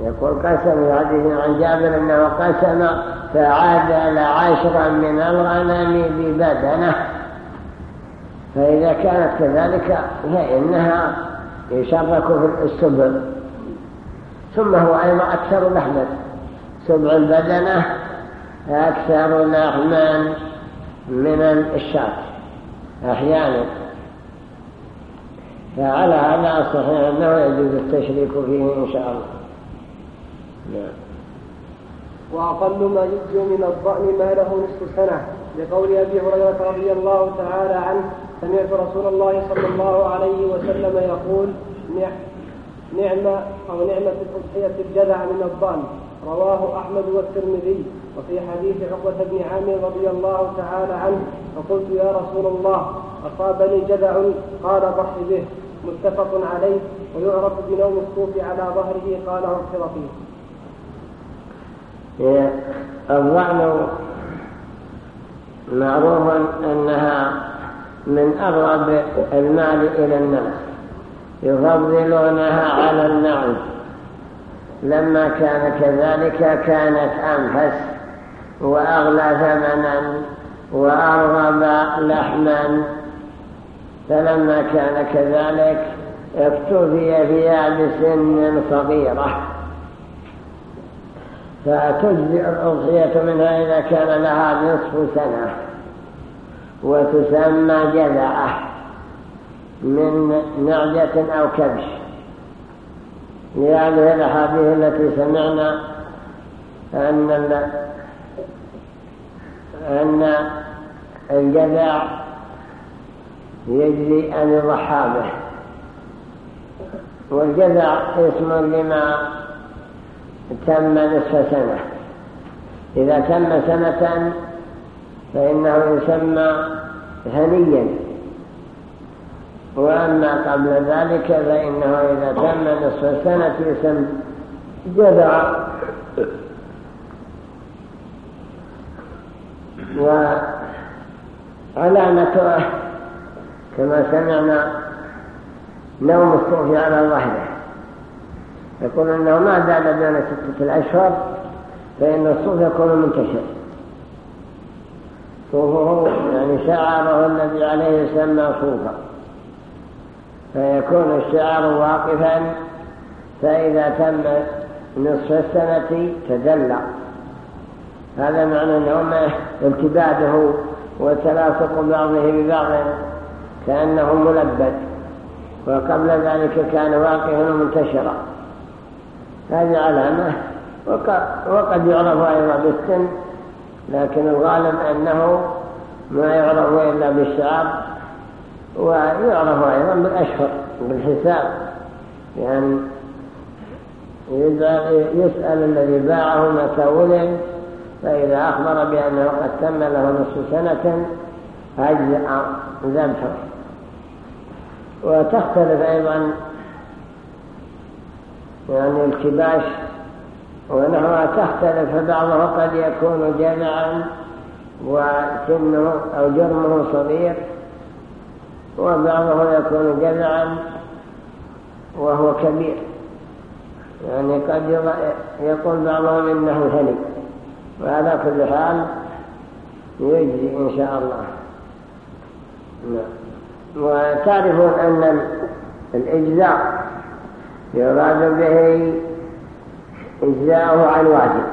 يقول قسم في حديث عن جابر أنه قسم فعاد عشرا من الغنم ببدنة. فإذا كانت كذلك فإنها يشرك في السبع ثم هو أيضا أكثر لحما. سبع البدنة أكثر لحما من الشاة أحيانا. فعلى هذا الصحيح أنه يجوز التشريك فيه إن شاء الله. نعم. وأقل ما يجزي من الضأن ما له نصف سنة. لقول أبي هريرة رضي الله تعالى عنه سمعت رسول الله صلى الله عليه وسلم يقول نعمة أو نعمة الأضحية الجذع من الضأن. رواه أحمد والترمذي. وفي حديث عقبة بن عامر رضي الله تعالى عنه فقلت يا رسول الله أصابني جذع قال ضح به متفق عليه ويعرف بنوم الصوف على ظهره قاله الخرقي الظأن معروف أنها من أغرب المال إلى الناس يفضلونها على النعم. لما كان كذلك كانت أنفس وأغلى ثمنا وأرغب لحما. فلما كان كذلك اكتفي فيها بسن صغيرة. فتجزئ الأضحية منها إذا كان لها نصف سنة. وتسمى جذعة من نعجة أو كبش. لهذه الأحاديث التي سمعنا أن أن الجذع يجري يضحى به والجذع اسم لما تم نصف سنة إذا تم سنة فإنه يسمى هنيا. وأما قبل ذلك فإنه إذا تم نصف السنة يسمى جذع. وعلامته كما سمعنا نوم الصوف على ظهره يقول انه ما زال بين ستة الأشهر فإن الصوف يكون منتشر. صوفه يعني شعره الذي عليه يسمى صوفا. فيكون الشعر واقفا فإذا تم نصف السنة تدلع. هذا معنى أنه امتداده وتلاصق بعضه ببعض كأنه ملبد وقبل ذلك كان واقفا ومنتشرا. هذه علامة وقد يعرف أيضا بالسن لكن الغالب أنه ما يعرف إلا بالشعر ويعرف أيضا بالأشهر بالحساب يعني يسأل الذي باعه متى ولد فإذا أخبر بأنه قد تم له نصف سنة أجزأ ذبحة. وتختلف أيضا يعني الكباش ونحوها تختلف فبعضه قد يكون جمعا وسنه أو جرمه صغير وبعضه يكون جذعا وهو كبير. يعني قد يقول بعضهم إنه هلك وعلى كل حال يجزي إن شاء الله. نعم. وتعرفون أن الإجزاء يراد به إجزاءه عن واجب.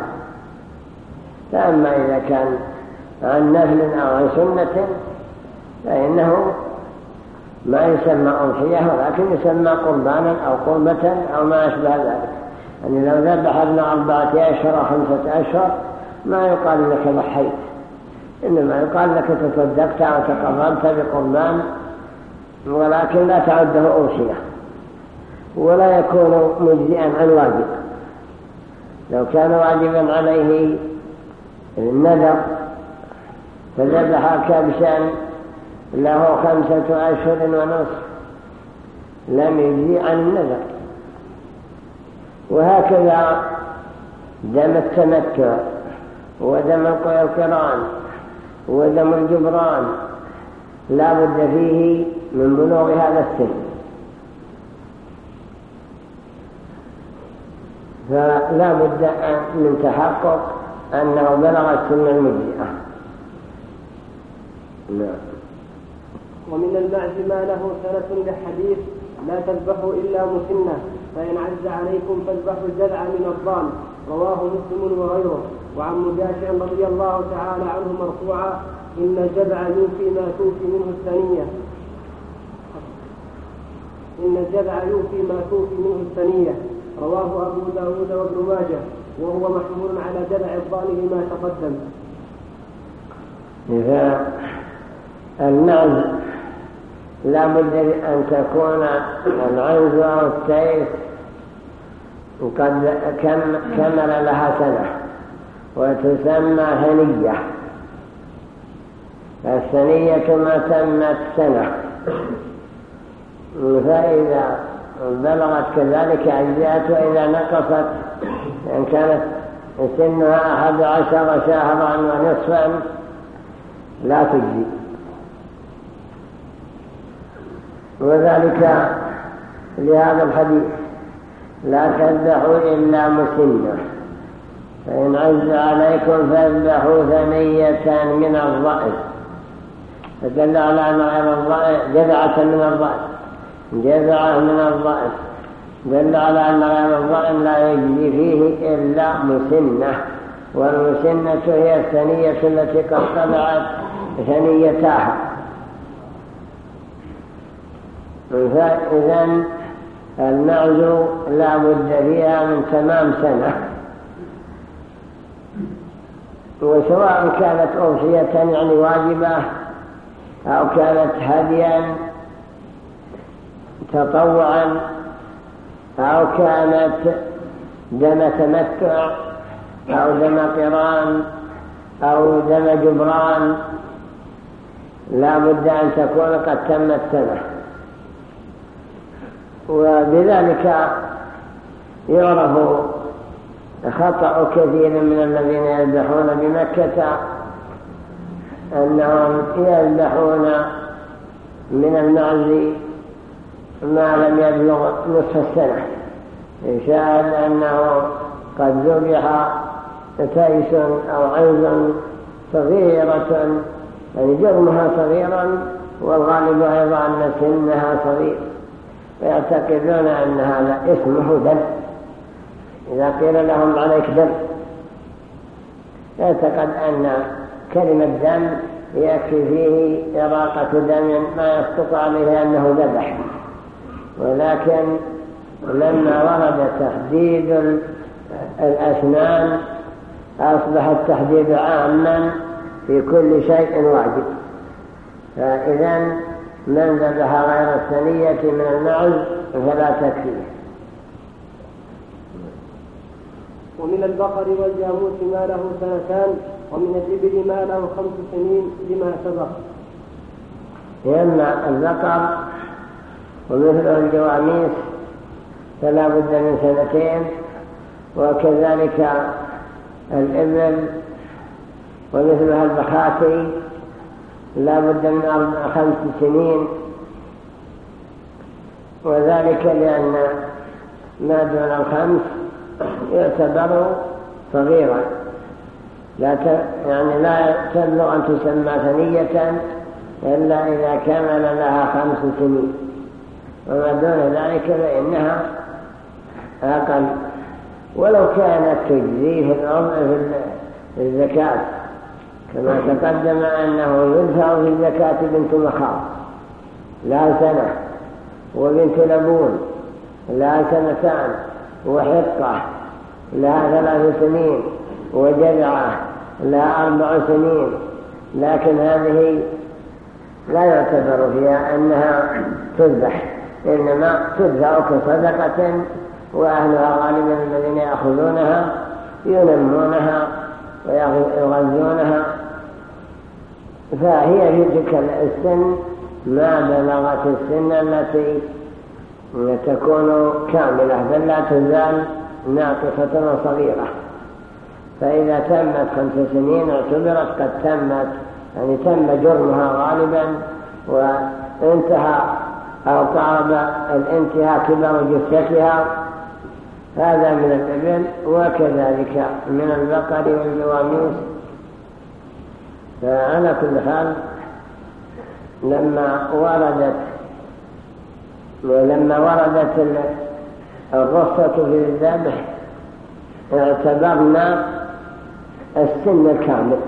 فأما إذا كان عن نفل أو عن سنة فإنه ما يسمى أضحية ولكن يسمى قربانا أو قربة أو ما أشبه ذلك. يعني لو ذبح ابن أربعة أشهر أو خمسة أشهر ما يقال لك ضحيت. إنما يقال لك تصدقت أو تقربت بقربان ولكن لا تعده أوصية ولا يكون مجزئا عن واجب. لو كان واجبا عليه النذر فذبح كبشا له خمسة أشهر ونصف لم يجزي عن النذر. وهكذا دم التمتع ودم القرآن ودم الجبران. لا بد فيه من بلوغ هذا السن فلا بد من تحقق أنه بلغ السن المجزئة نعم. ومن المعز ما له سنة لحديث لا تذبحوا إلا مسنة فإن عز عليكم فاذبحوا الجذع من الضان رواه مسلم وغيره. وعن مجاشع رضي الله تعالى عنه مرفوعا إن الجذع يوفي ما توفي منه الثنية. إن الجذع يوفي ما توفي منه الثنية. رواه أبو داود وابن ماجه وهو محمول على جذع الضان لما تقدم. إذا النعز لا بد أن تكون العنز أو التيس قد كمل لها سنة وتسمى هنية. الثنية ما تمت سنة. فإذا بلغت كذلك أجزاءت وإذا نقصت إن كانت سنها أحد عشر شهرا ونصفا لا تجزي. وذلك لهذا الحديث لا تذبحوا إلا مسنة. فإن عز عليكم فاذبحوا ثنية من الضأن فدل على أن غير الضأن جذعة من الضأن جذعة من الضأن دل على أن غير الضأن لا يجري فيه إلا مسنة. والمسنة هي الثنية التي قد طلعت ثنيتاها فإذا المعز لا بد فيها من تمام سنة. وسواء كانت أوصية يعني واجبة أو كانت هديا تطوعا أو كانت دم تمتع أو دم قران أو دم جبران لا بد أن تكون قد تمت سنة وبذلك يعرف خطأ كثير من الذين يذبحون بمكة أنهم يذبحون من المعز ما لم يبلغ نصف السنة. يشاهد أنه قد ذبح تيس أو عنز صغيرة يعني جرمها صغيرا والغالب أيضا أن سنها صغير. ويعتقدون أن هذا اسمه دم. إذا قيل لهم عليك دم يعتقد أن كلمة دم يكفي فيه إراقة دم ما يصدق عليه أنه ذبح. ولكن لما ورد تحديد الأسنان أصبح التحديد عاما في كل شيء واجب. فإذا من ذبح غير الثنية من المعز فلا تكفيه. ومن البقر والجاموس ما له سنتان ومن الإبل ما له خمس سنين لما سبق. لأن البقر ومثل الجواميس فلا بد من سنتين وكذلك الإبل ومثلها البخاتي لا بد من أربع خمس سنين. وذلك لأن ما دون الخمس يعتبر صغيرا. لا ت... يعني لا تبلغ أن تسمى ثنية إلا إذا كمل لها خمس سنين. وما دون ذلك فإنها أقل. ولو كانت تجزيه في الزكاة. كما تقدم أنه يدفع في الزكاة بنت مخاض لا سنة وبنت لبون لا سنتان وحقة لها ثلاث سنين وجذعة لها أربع سنين. لكن هذه لا يعتبر فيها أنها تذبح. إنما تدفع كصدقة وأهلها غالبا الذين يأخذونها ينمونها ويغذونها. فهي في تلك السن ما بلغت السن التي تكون كاملة بل لا تزال ناقصة وصغيرة. فإذا تمت خمس سنين اعتبرت قد تمت يعني تم جرمها غالبا وانتهى أو قارب الانتهاء كبر جثتها هذا من الإبل وكذلك من البقر والجواميس. فعلى كل حال لما وردت ولما وردت الرخصة في الذبح اعتبرنا السن الكامل.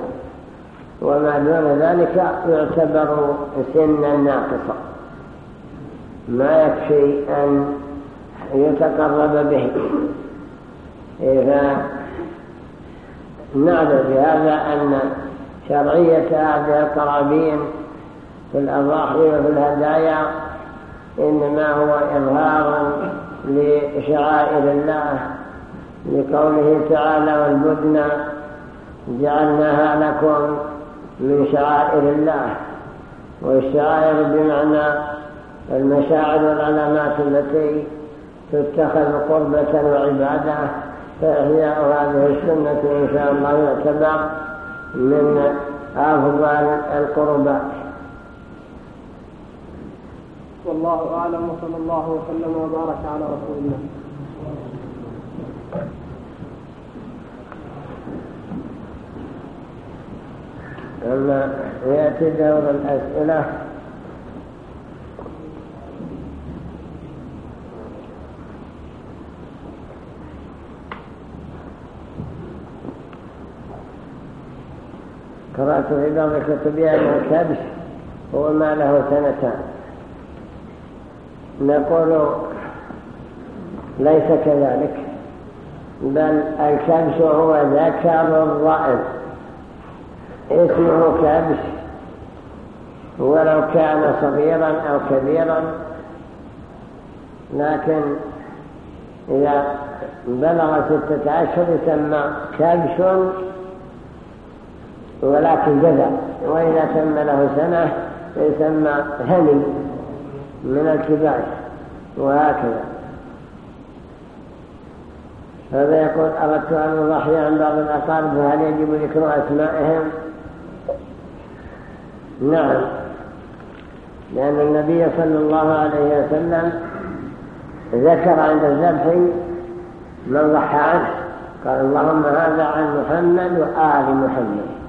وما دون ذلك يعتبر سنا ناقصا. ما يكفي أن يتقرب به. إذا نعلم بهذا أن شرعية هذه القرابين في الأضاحي وفي الهدايا إنما هو إظهار لشعائر الله لقوله تعالى والبدن جعلناها لكم من شعائر الله. والشعائر بمعنى المشاعر والعلامات التي تتخذ قربة وعبادة فإحياء هذه السنة إن شاء الله يعتبر من أفضل القربات والله أعلم وصلى الله وسلم وبارك على رسول الله. أما يأتي دور الأسئلة. قرأت في بعض كتبها أن الكبش هو ما له سنتان. نقول ليس كذلك بل الكبش هو ذكر الرأس اسمه كبش ولو كان صغيرا أو كبيرا لكن إذا بلغ ستة أشهر يسمى كبش ولكن جذع وإذا تم له سنة يسمى هني من الكباش وهكذا. هذا يقول أردت أن أضحي عن بعض الأقارب فهل يجب ذكر أسمائهم؟ نعم. لأن النبي صلى الله عليه وسلم ذكر عند الذبح من ضحى عنه. قال اللهم هذا عن محمد وآل محمد.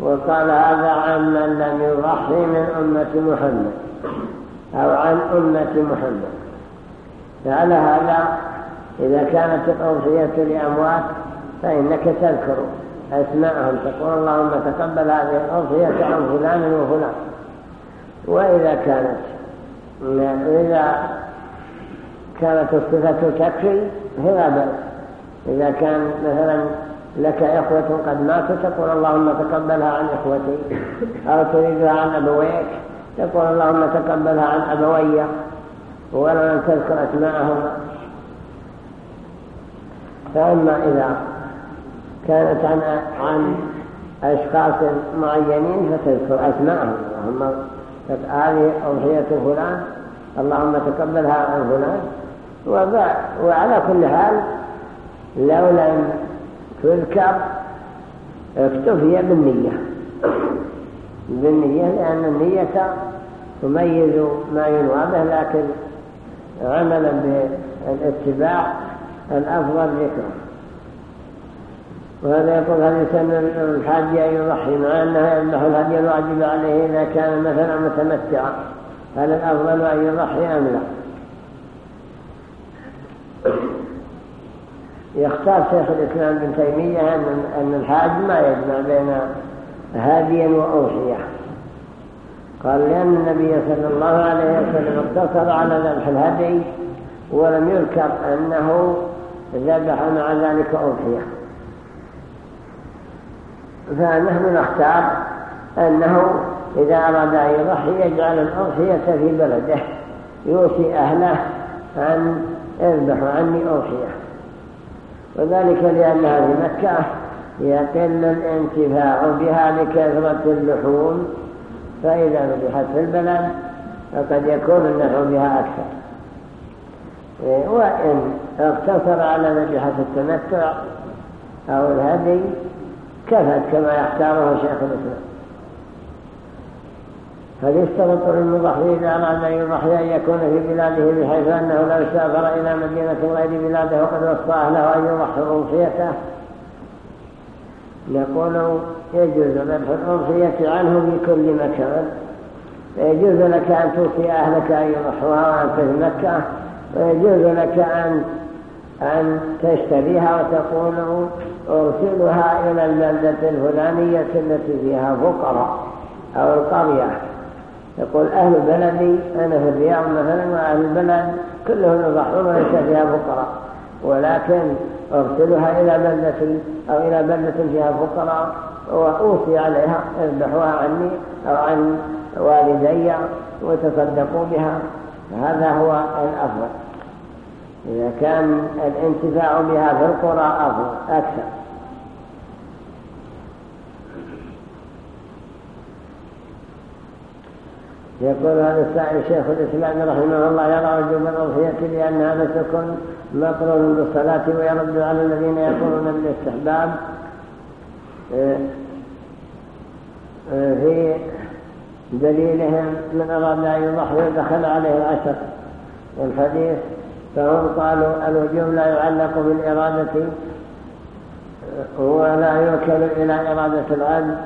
وقال هذا عن من لم يضحي من أمة محمد أو عن أمة محمد. فعلى هذا إذا كانت الأوصية لأموات فإنك تذكر أسماءهم تقول اللهم تقبل هذه الأوصية عن فلان وفلان وإذا كانت إذا كانت الصفة تكفي فلا بأس إذا كان مثلا لك إخوة قد ماتوا تقول اللهم تقبلها عن إخوتي أو تريدها عن أبويك تقول اللهم تقبلها عن أبوي ولم تذكر أسماءهما فأما إذا كانت عن, عن أشخاص معينين فتذكر أسماءهم اللهم هذه أضحية فلان اللهم تقبلها عن فلان وعلى كل حال لو لم تذكر اكتفي بالنية. بالنية لأن النية تميز ما ينوى به لكن عملا بالاتباع الأفضل ذكره. وهذا يقول هل يسمى الحاج أن يضحي مع أنه يذبح الهدي الواجب عليه إذا كان مثلا متمتعا؟ هل الأفضل أن يضحي أم لا؟ يختار شيخ الإسلام بن تيمية أن الحاج ما يجمع بين هاديا وأوصية. قال لأن النبي صلى الله عليه وسلم اقتصر على ذبح الهدي ولم يذكر أنه ذبح مع ذلك أوصية. فنحن نختار أنه إذا أراد أن يضحي يجعل الأوصية في بلده يوصي أهله أن اذبحوا عني أوصية. وذلك لأنها في مكة يقل الانتفاع بها لكثرة اللحوم فإذا ذبحت في البلد فقد يكون النفع بها أكثر. وإن اقتصر على ذبيحة التمتع أو الهدي كفت كما يختاره شيخ الإسلام. هل يشترط للمضحي إذا أراد أن يضحي أن يكون في بلاده بحيث أنه لو سافر إلى مدينة غير بلاده وقد وصى له أن يضحي أضحيته نقول يجوز ذبح الأضحية عنه في كل مكان. ويجوز لك أن توصي أهلك أن يضحوها وأنت في مكة. ويجوز لك أن أن تشتريها وتقول أرسلها إلى البلدة الفلانية التي فيها فقراء أو القرية. يقول أهل بلدي أنا في الرياض مثلا وأهل البلد كلهم يضحون وليس فيها فقراء. ولكن أرسلها إلى بلدة أو إلى بلدة فيها فقراء وأوصي عليها اذبحوها عني أو عن والدي وتصدقوا بها. هذا هو الأفضل. إذا كان الانتفاع بها في القرى أفضل أكثر. يقول هذا السائل شيخ الإسلام رحمه الله يرى وجوب الأضحية لأنها نسك مقرون بالصلاة ويرد على الذين يقولون بالاستحباب. آه، آه، في دليلهم من أراد أن يضحي دخل عليه العشر والحديث فهم قالوا الوجوب لا يعلق بالإرادة آه، ولا يوكل إلى إرادة العبد.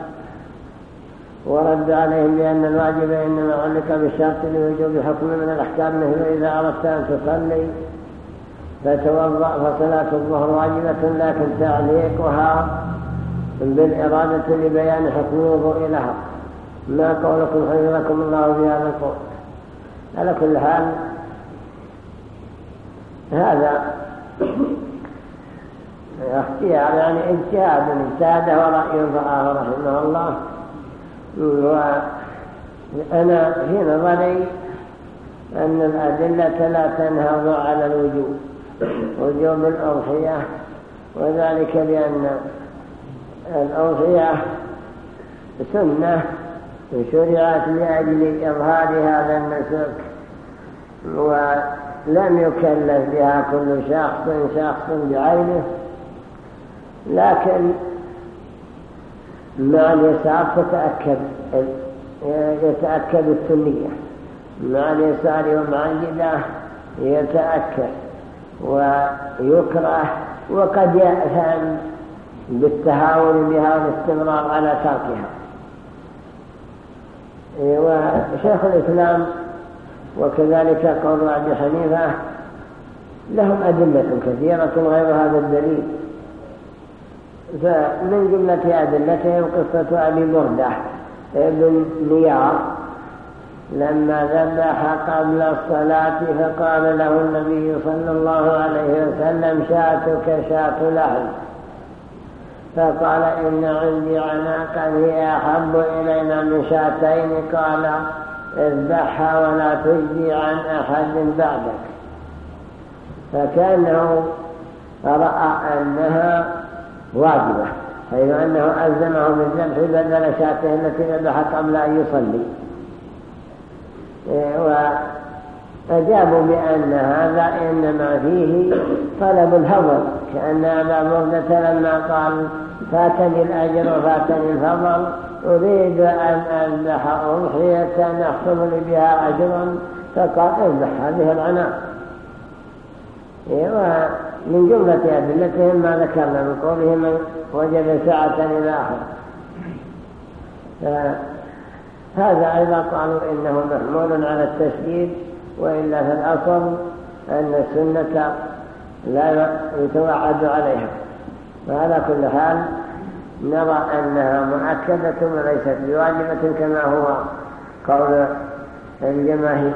ورد عليهم بأن الواجب إنما علق بالشرط لوجوب حكم من الأحكام مثل إذا أردت أن تصلي. فتوضأ فصلاة الظهر واجبة لكن تعليقها بالإرادة لبيان حكم الوضوء لها. ما قولكم حفظكم الله في هذا القول. على كل حال هذا اختيار يعني اجتهاد اجتهاده ورأي فرآه رحمه الله. وأنا في نظري أن الأدلة لا تنهض على الوجوب وجوب الأضحية وذلك لأن الأضحية سنة شرعت لأجل إظهار هذا النسك ولم يكلف بها كل شخص شخص بعينه لكن مع اليسار تتأكد يتأكد السنية. مع اليسار ومع الجدة يتأكد ويكره وقد يأثم بالتهاون بها والاستمرار على تركها. وشيخ الإسلام وكذلك قول عبد حنيفة لهم أدلة كثيرة غير هذا الدليل. فمن جملة أدلتهم قصة أبي بردة ابن نيار لما ذبح قبل الصلاة فقال له النبي صلى الله عليه وسلم شاتك شات لحم. فقال إن عندي عناقا هي أحب إلينا من شاتين. قال اذبحها ولا تجدي عن أحد بعدك. فكأنه رأى أنها واجبة. حيث أنه ألزمه بالذبح بدل شاته التي ذبح قبل أن يصلي. وأجابوا بأن هذا إنما فيه طلب الفضل كأن أبا بردة لما قال فاتني الأجر وفاتني الفضل أريد أن أذبح أضحية يحصل لي بها أجرا فقال اذبح هذه العناق. ومن جملة أدلتهم ما ذكرنا من قولهم من وجد ساعة إلى آخر. هذا أيضا قالوا إنه محمول على التشديد وإلا في الأصل أن السنة لا يتوعد عليها. فعلى كل حال نرى أنها مؤكدة وليست بواجبة كما هو قول الجماهير.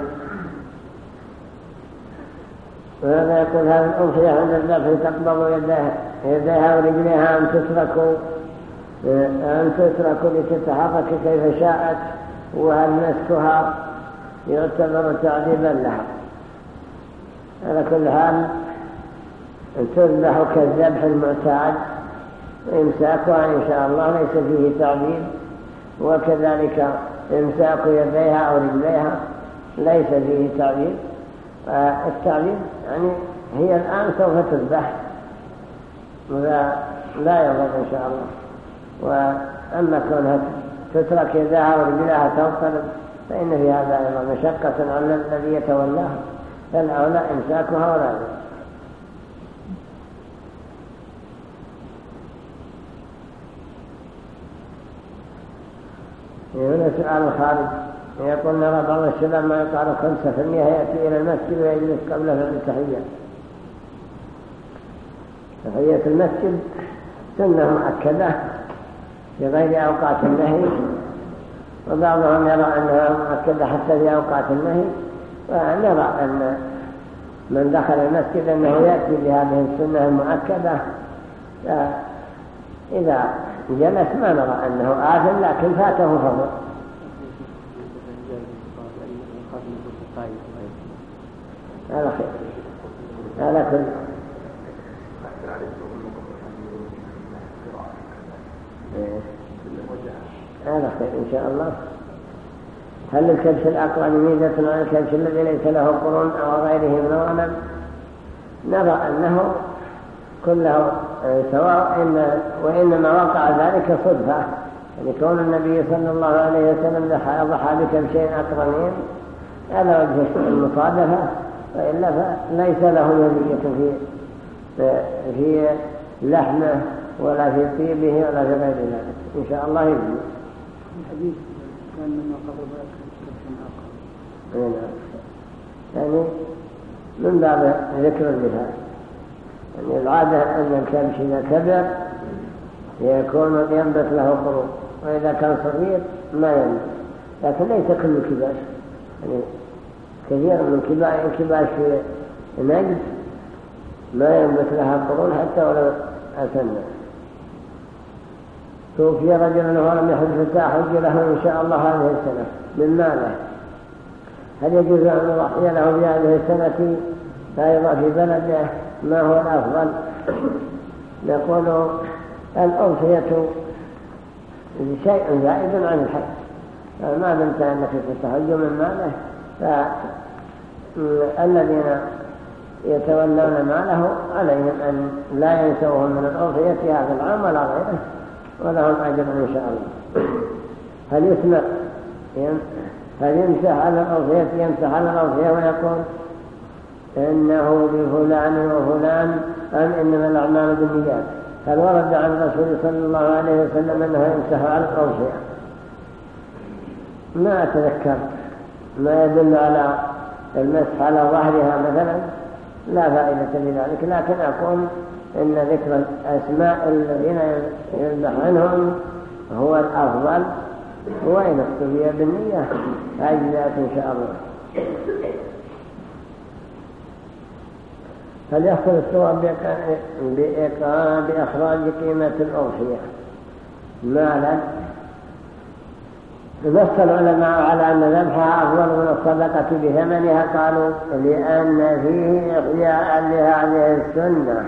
وهذا يقول هذا الأضحية عند الذبح تقبض يديها, يديها ورجليها أن تترك أن تترك لتتحرك كيف شاءت وهل مسكها يعتبر تعذيبا لها. على كل حال تذبح كالذبح المعتاد إمساكها إن شاء الله ليس فيه تعذيب وكذلك إمساك يديها أو رجليها ليس فيه تعذيب. التعذيب يعني هي الآن سوف تذبح ولا لا يضر إن شاء الله. وأما كونها تترك يداها ورجلها تنطلب فإن في هذا أيضا مشقة على الذي يتولاها فالأولى إمساكها ولا ذلك هنا سؤال خارج يقول نرى بعض الشباب ما يقال خمسة في المئة يأتي إلى المسجد ويجلس قبل التحية. تحية المسجد سنة مؤكدة في غير أوقات النهي وبعضهم يرى أنها مؤكدة حتى في أوقات النهي ونرى أن من دخل المسجد أنه يأتي بهذه السنة المؤكدة. إذا جلس ما نرى أنه آثم لكن فاته فضل. هذا خير. هذا كل هذا خير إن شاء الله. هل الكبش الأقرن ميزة عن الكبش الذي ليس له قرون أو غيره من الغنم؟ نرى أنه كله سواء إن وإنما وقع ذلك صدفة. يعني كون النبي صلى الله عليه وسلم ضحى بكبشين أقرنين هذا وجه المصادفة. وإلا فليس له يدية في في لحمه ولا في طيبه ولا في غير ذلك. إن شاء الله يجزي الحديث كان من قبل نعم. يعني من باب ذكر المثال. يعني العادة أن الكبش إذا كبر يكون ينبت له قرون وإذا كان صغير ما ينبت. لكن ليس كل الكباش. يعني كثير من الكباش في نجد ما ينبت لها قرون حتى ولو أسنى توفي رجل ولم يحج حج له إن شاء الله هذه السنة. من ماله؟ هل يجوز أن نضحي له في هذه السنة أيضا في بلده. ما هو الأفضل؟ نقول الأضحية شيء زائد عن الحج. فما دمت أنك تستحج من ماله؟ فالذين يتولون ماله عليهم أن لا ينسوهم من الأضحية هذا العام ولا غيره ولهم أجر إن شاء الله. هل يسمع؟ هل يمسح على الأضحية يمسح على الأضحية ويقول إنه لفلان وفلان أم إنما الأعمال بالنيات؟ هل ورد عن الرسول صلى الله عليه وسلم أنه يمسح على الأضحية ما أتذكر. ما يدل على المسح على ظهرها مثلا لا فائدة لذلك لكن أقول إن ذكر أسماء الذين يذبح عنهم هو الأفضل وإن اقتضي بالنية أجزاء إن شاء الله. هل يحصل الثواب بإخراج قيمة الأضحية. مالا نص العلماء على أن ذبحها أفضل من الصدقة بثمنها قالوا لأن فيه إحياء لهذه السنة.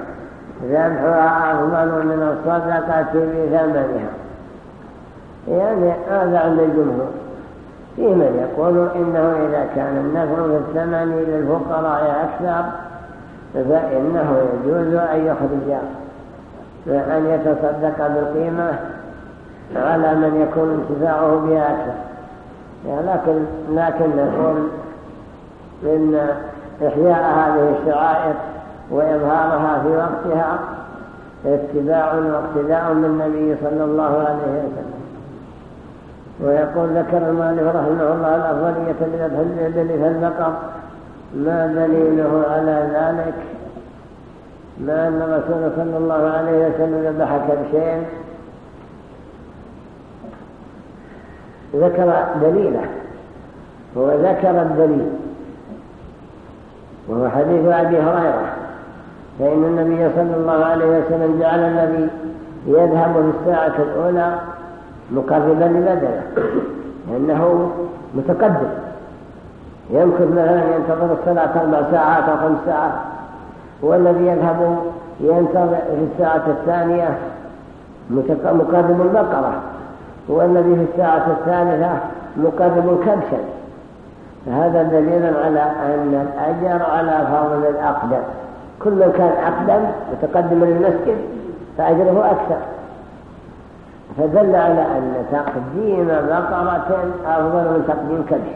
ذبحها أفضل من الصدقة بثمنها. يعني هذا عند الجمهور. فيه من يقول إنه إذا كان النفع في الثمن للفقراء أكثر فإنه يجوز أن يخرج أن يتصدق بالقيمة على من يكون انتفاعه بها أكثر يعني لكن, لكن نقول إن إحياء هذه الشعائر وإظهارها في وقتها اتباع واقتداء بالنبي صلى الله عليه وسلم. ويقول ذكر المؤلف رحمه الله الأفضلية لذبح الإبل فالبقر ما دليله على ذلك؟ ما أن الرسول صلى الله عليه وسلم ذبح كبشين ذكر دليله هو ذكر الدليل. وهو حديث أبي هريرة فإن النبي صلى الله عليه وسلم جعل الذي يذهب في الساعة الأولى مقربا لبدنه لأنه متقدم. يمكث مثلا ينتظر الصلاة أربع ساعات أو خمس ساعات والذي يذهب ينتظر في الساعة الثانية مقدم البقرة. والذي في الساعة الثالثة مقدم كبشا هذا دليل على أن الأجر على فضل الأقدم. كل كان أقدم متقدم للمسجد فأجره أكثر. فدل على أن تقديم بقرة أفضل من تقديم كبش.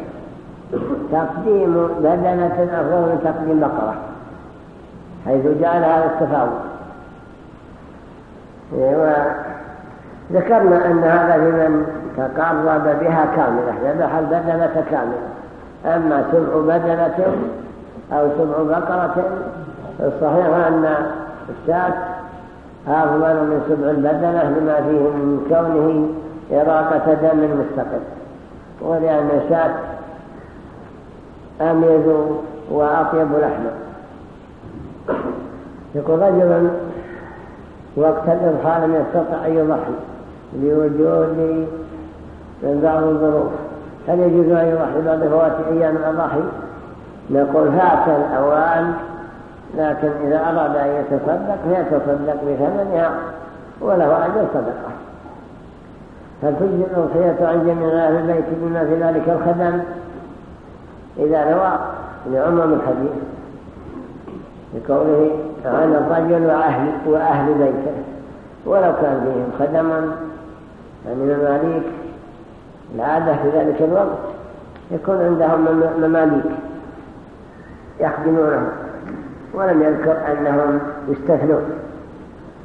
تقديم بدنة أفضل من تقديم بقرة. حيث جعل هذا التفاوت وذكرنا أن هذا لمن تقرب بها كاملة ذبح البدنة كاملة؟ أما سبع بدنة أو سبع بقرة الصحيح أن الشاة أفضل من سبع البدنة لما فيه من كونه إراقة دم مستقل. ولأن الشاة أميز وأطيب لحما يقول رجل وقت الإضحى لم يستطع أن يضحي. لوجود بعض الظروف. هل يجوز أن يضحي بعد فوات أيام الأضحي نقول فات الأوان لكن إذا أراد أن يتصدق فيتصدق بثمنها وله أجر صدقة هل تجزي الأضحية عن جميع أهل البيت بما في ذلك الخدم؟ إذا نوى لعموم الحديث لقوله عن الرجل وأهل, وأهل بيته. ولو كان فيهم خدما يعني مماليك العادة في ذلك الوقت يكون عندهم مماليك يخدمونهم ولم يذكر أنهم يستثنون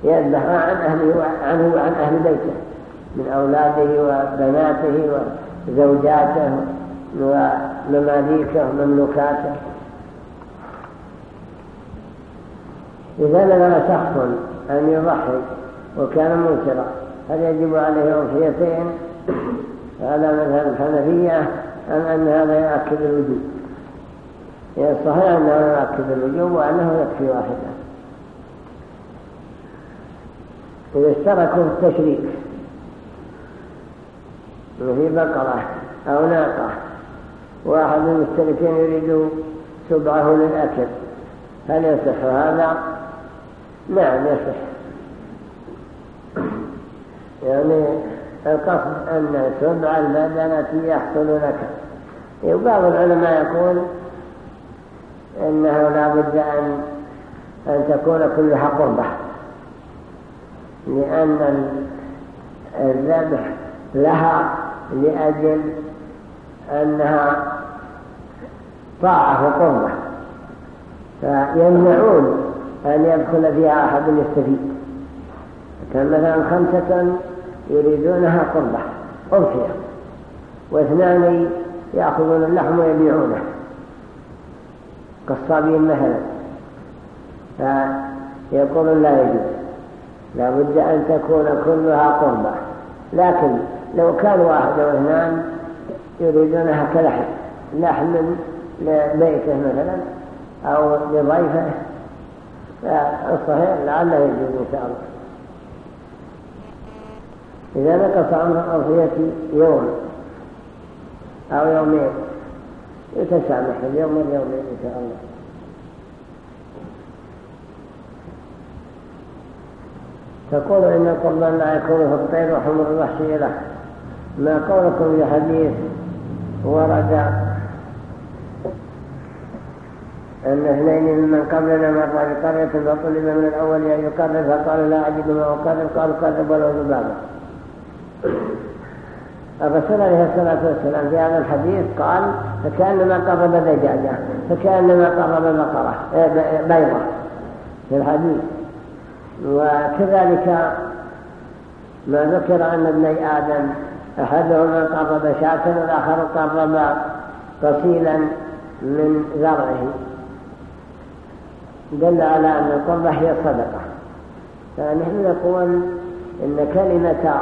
يذبح عن أهله عنه وعن أهل بيته من أولاده وبناته وزوجاته ومماليكه ومملوكاته. إذا نذر شخص أن يضحي وكان منكرا هل يجب عليه أضحيتين هذا مثل الحنفية أم أن هذا يؤكد الوجوب؟ صحيح أنه يؤكد الوجوب وأنه يكفي واحدة. إذا اشتركوا في التشريك في بقرة أو ناقة واحد من المشتركين يريد سبعه للأكل هل يصح هذا؟ نعم يصح. يعني القصد أن سبع البدنة يحصل لك وبعض العلماء يقول إنه لا بد أن, أن تكون كلها قربة لأن الذبح لها لأجل أنها طاعة وقربة. فيمنعون أن يدخل فيها أحد يستفيد. مثلا خمسة يريدونها قربة أضحية واثنان يأخذون اللحم ويبيعونه. قصابين مثلا. فيقولون لا يجوز. لا بد أن تكون كلها قربة. لكن لو كان واحد أو اثنان يريدونها كلحم لحم لبيته مثلا أو لضيفه فالصحيح لعله يجوز إن شاء الله. إذا نقص عمر الأضحية يوم أو يومين يتسامح اليوم واليومين إن شاء الله. تقول إن القربان لا يكون في الطير وحمر الوحشي له. ما قولكم في حديث ورد أن اثنين ممن قبلنا مر بقرية فطلب من الأول أن يقرب فقال لا أجد ما أقرب قال قرب ولو ذبابا الرسول عليه الصلاة والسلام في هذا الحديث قال فكأنما قرب دجاجة فكأنما قرب بقرة إيه، بيضة في الحديث. وكذلك ما ذكر أن ابني آدم أحدهما قرب شاة والآخر قرب قصيلا من زرعه. دل على أن القربة هي الصدقة. فنحن نقول إن كلمة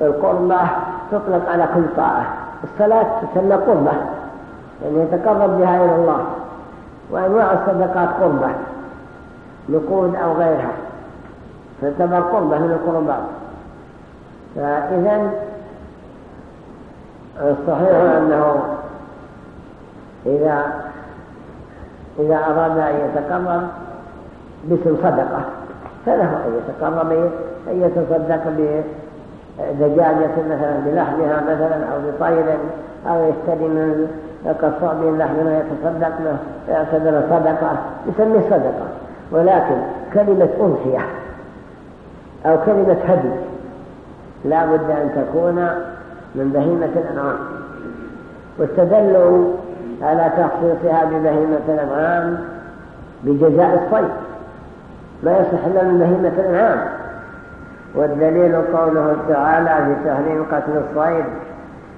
القربة تطلق على كل طاعة. الصلاة تسمى قربة. يعني يتقرب بها إلى الله. وأنواع الصدقات قربة. نقود أو غيرها. تعتبر قربة من القربات فإذا الصحيح أنه إذا إذا أراد أن يتقرب باسم صدقة. فله أن يتقرب أن يتصدق بدجاجة مثلا بلحمها مثلا أو بطير أو يشتري من قصاب لحمها يتصدق له يعتبر صدقة يسمي صدقة. ولكن كلمة أنثية أو كلمة هدي لا بد أن تكون من بهيمة الأنعام. واستدلوا على تخصيصها ببهيمة الأنعام بجزاء الصيد. ما يصح إلا من بهيمة الأنعام. والدليل قوله تعالى في تحريم قتل الصيد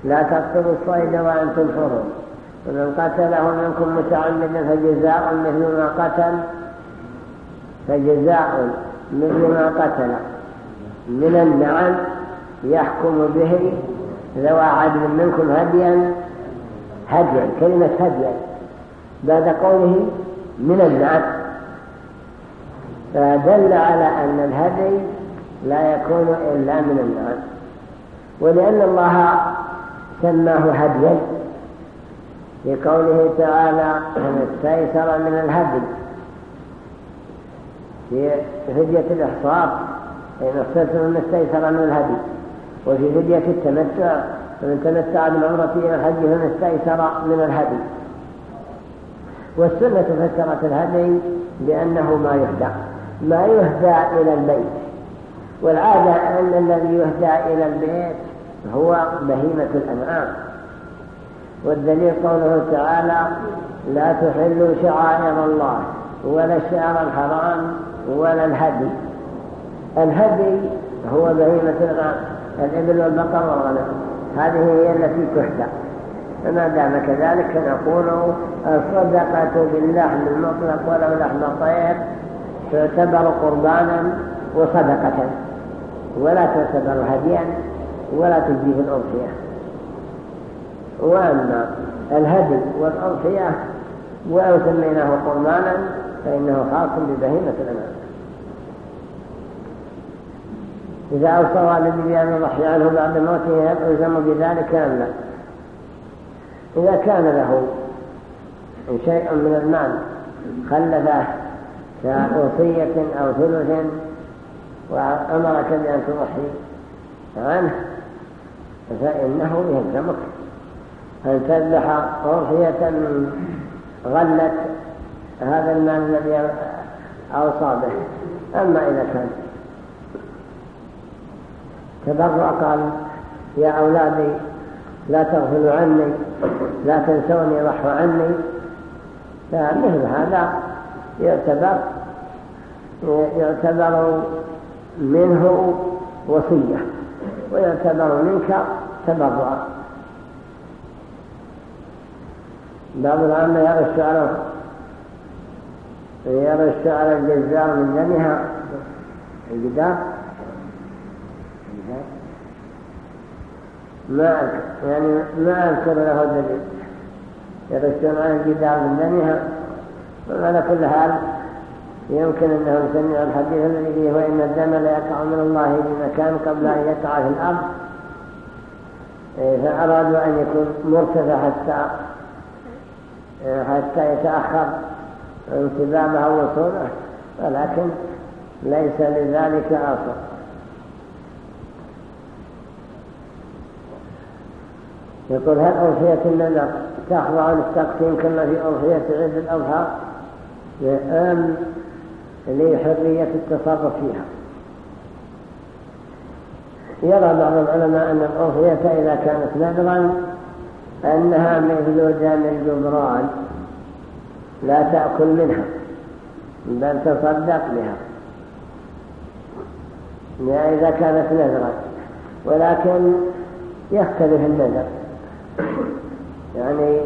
لا تقتلوا الصيد وأنتم حرم. ومن قتله منكم متعمدا فجزاء مثل ما قتل فجزاء مثل ما قتل. من النعم يحكم به ذوى عدل منكم هديا هديا كلمة هديا. بعد قوله من النعم. فدل على أن الهدي لا يكون إلا من النعم ولأن الله سماه هديا لقوله تعالى من استيسر من الهدي في فدية الإحصار فإن استيسر من استيسر من الهدي. وفي فدية التمتع فمن تمتع بالعمرة إلى الحج فمن استيسر من الهدي. والسنة فسرت الهدي بأنه ما يهدى ما يهدى إلى البيت. والعادة أن الذي يهدى إلى البيت هو بهيمة الأنعام. والدليل قوله تعالى لا تحلوا شعائر الله ولا الشعر الحرام ولا الهدي. الهدي هو بهيمة الإبل والبقر والغنم. هذه هي التي تحدى فما دام كذلك نقول الصدقة باللحم المطلق ولو لحم طير تعتبر قربانا وصدقة. ولا تعتبر هديا ولا تجي في الأضحية. وأما الهدي والأضحية ولو سميناه قربانا فإنه خاص ببهيمة الأنعام إذا أوصى والدي بأن يضحي عنه بعد موته يلزم بذلك أم لا؟ إذا كان له شيء من المال خلفه كوصية أو ثلث وأمرك بأن تضحي عنه فإنه يلزمك أن تذبح أضحية غلت هذا المال الذي أوصى به؟ أما إذا كان تبرع قال يا أولادي لا تغفلوا عني لا تنسوني ضحوا عني. فمثل هذا يعتبر يعتبر منه وصية ويعتبر منك تبرع بعض العامة يرى الشعر يرى الشعر الجزار من دمها. الجدار ما يعني ما أذكر له دليل. يرشون عن الجدار من دمها. وعلى كل حال. يمكن أنهم سمعوا الحديث الذي فيه وإن الدم لا يقع من الله بمكان قبل أن يقع في الأرض. إيه، فأرادوا أن يكون مرتفع حتى حتى يتأخر انصبابه وصوله ولكن ليس لذلك أصل. يقول هل أوفية النذر تخضع للتقسيم كما في أوفية عيد أم لحرية التصرف فيها. يرى بعض العلماء أن الأوفية إذا كانت نذرا أنها مثل دم الجبران لا تأكل منها بل تصدق بها. يعني إذا كانت نذرا ولكن يختلف النذر. يعني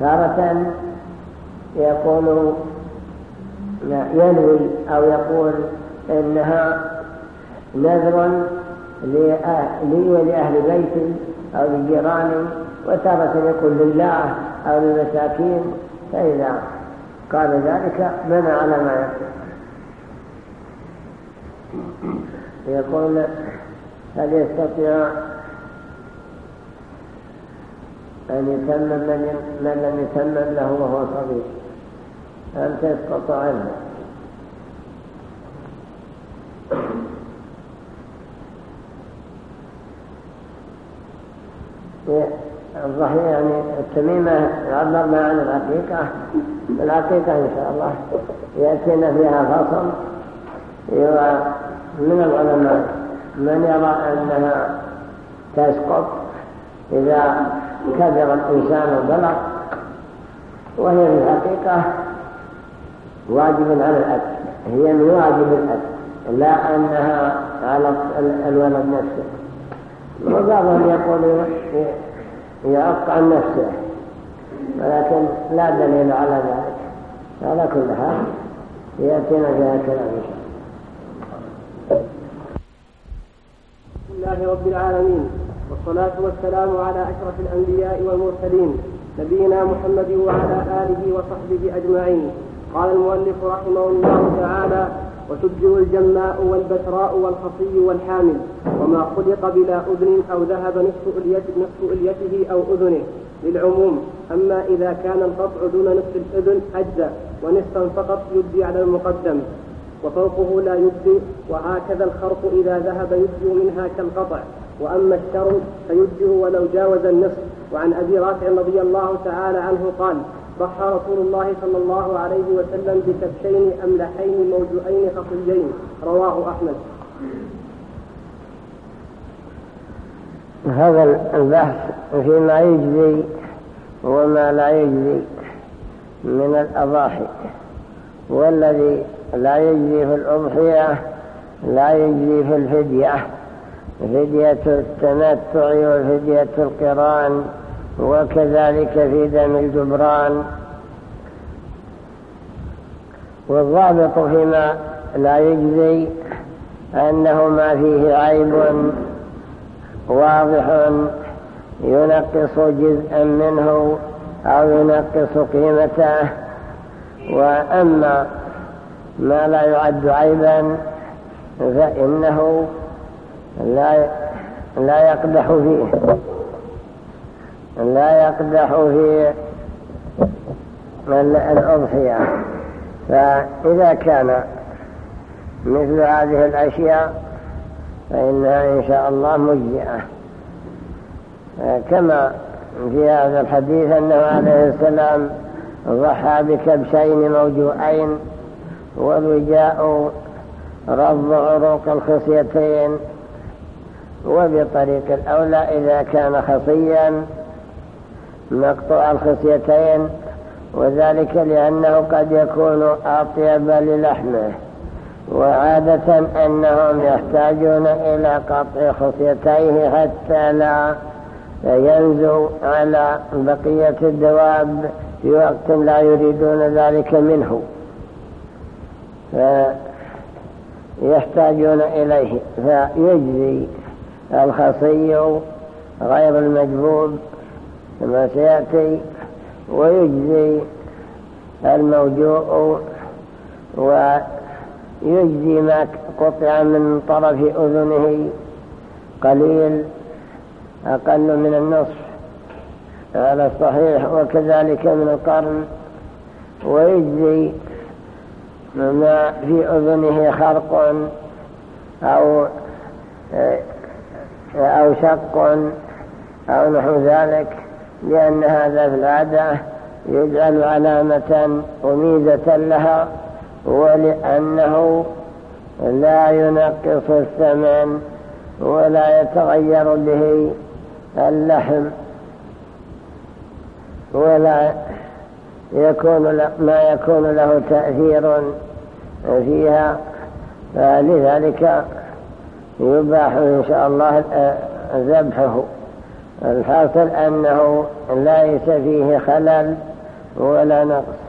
تارة يقول ينوي أو يقول إنها نذر لي ولأهل بيتي أو لجيراني وتارة يقول لله أو للمساكين فإذا قال ذلك منع على ما يقول. يقول هل يستطيع أن يتمم من لم يتمم له وهو صغير؟ أن تسقط عنه. الضحية يعني التميمة عبرنا عن العقيقة العقيقة إن شاء الله. يأتينا فيها فصل. من العلماء من يرى أنها تسقط إذا كبر الإنسان وبلغ وهي في الحقيقة واجب على الأب. هي من واجب الأب. لا أنها على الولد نفسه. وبعضهم يقول يعق عن نفسه. ولكن لا دليل على ذلك. على كل حال يأتينا فيها إن شاء الله. رب العالمين والصلاة والسلام على أشرف الأنبياء والمرسلين نبينا محمد وعلى آله وصحبه أجمعين. قال المؤلف رحمه الله تعالى وتبدئ الجماء والبتراء والخصي والحامل وما خلق بلا أذن أو ذهب نصف أليته, نصف أليته أو أذنه للعموم. أما إذا كان القطع دون نصف الأذن أجزى ونصفا فقط يبدي على المقدم وفوقه لا يبدي وهكذا الخرق إذا ذهب يبدي منها كالقطع. وأما الشر فيبدي ولو جاوز النصف. وعن أبي رافع رضي الله تعالى عنه قال ضحى رسول الله صلى الله عليه وسلم بكبشين أملحين موجوئين خطيين. رواه أحمد. هذا البحث فيما يجزي وما لا يجزي من الأضاحي. والذي لا يجزي في الأضحية لا يجزي في الفدية. فدية التمتع وفدية القران. وكذلك في دم الجبران. والضابط فيما لا يجزي أنه ما فيه عيب واضح ينقص جزءا منه أو ينقص قيمته. وأما ما لا يعد عيبا فإنه لا يقدح فيه. لا يقدح في الأضحية. فإذا كان مثل هذه الأشياء فإنها إن شاء الله مجزئة. كما في هذا الحديث أنه عليه السلام ضحى بكبشين موجوعين والوجاء رض عروق الخصيتين. وبطريق الأولى إذا كان خصيا مقطوع الخصيتين وذلك لأنه قد يكون أطيب للحمة وعادة أنهم يحتاجون إلى قطع خصيتيه حتى لا ينزو على بقية الدواب في وقت لا يريدون ذلك منه. فيحتاجون إليه فيجزي الخصي غير المجبوب كما سيأتي ويجزي الموجوع ويجزي ما قطع من طرف أذنه قليل أقل من النصف على الصحيح وكذلك من القرن ويجزي ما في أذنه خرق أو أو شق أو نحو ذلك. لأن هذا في العادة يجعل علامة وميزة لها ولأنه لا ينقص الثمن ولا يتغير به اللحم ولا يكون ما يكون له تأثير فيها. فلذلك يباح إن شاء الله ذبحه. الحاصل أنه ليس فيه خلل ولا نقص.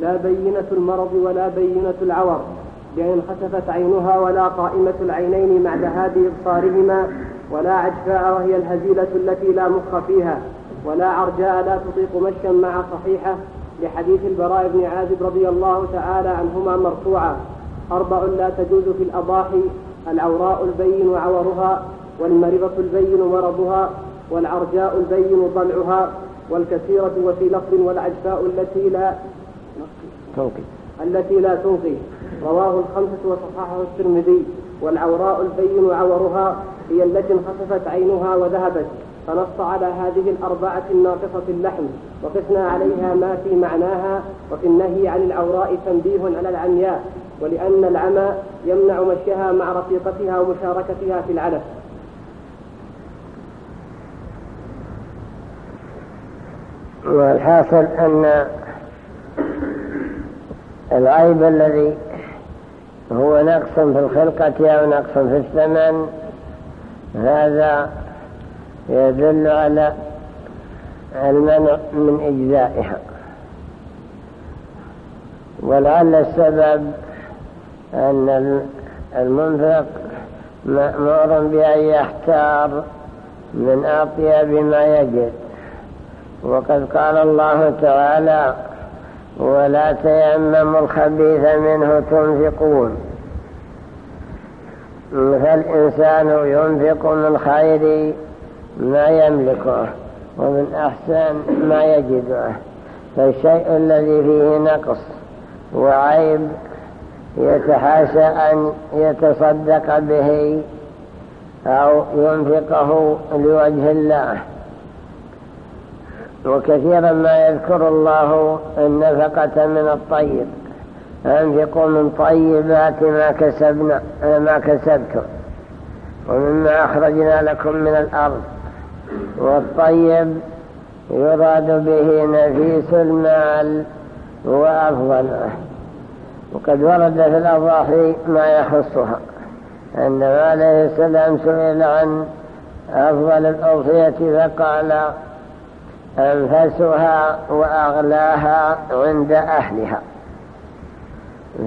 لا بينة المرض ولا بينة العور بأن خسفت عينها ولا قائمة العينين مع ذهاب إبصارهما ولا عجفاء وهي الهزيلة التي لا مخ فيها ولا عرجاء لا تطيق مشيا مع صحيحة لحديث البراء بن عازب رضي الله تعالى عنهما مرفوعا أربع لا تجوز في الأضاحي العوراء البين عورها والمرضة البين مرضها والعرجاء البين ضلعها والكثيرة وفي لفظ والعجفاء التي لا تنقي التي لا تنقي رواه الخمسة وصححه الترمذي. والعوراء البين عورها هي التي انخسفت عينها وذهبت. فنص على هذه الأربعة الناقصة اللحم. وقسنا عليها ما في معناها. وفي النهي عن العوراء تنبيه على العمياء. ولأن العمى يمنع مشيها مع رفيقتها ومشاركتها في العلف. والحاصل أن العيب الذي هو نقص في الخلقة أو نقص في الثمن هذا يدل على المنع من إجزائها. ولعل السبب أن المنفق مأمور بأن يحتار من أطيب ما يجد. وقد قال الله تعالى ولا تيمموا الخبيث منه تنفقون فالإنسان ينفق من خير ما يملكه ومن أحسن ما يجده فالشيء الذي فيه نقص وعيب يتحاشى أن يتصدق به أو ينفقه لوجه الله. وكثيرا ما يذكر الله النفقة من الطيب. أنفقوا من طيبات ما كسبنا ما كسبتم. ومما أخرجنا لكم من الأرض. والطيب يراد به نفيس المال وأفضله. وقد ورد في الأضاحي ما يخصها عندما عليه السلام سئل عن أفضل الأضحية فقال أنفسها وأغلاها عند أهلها.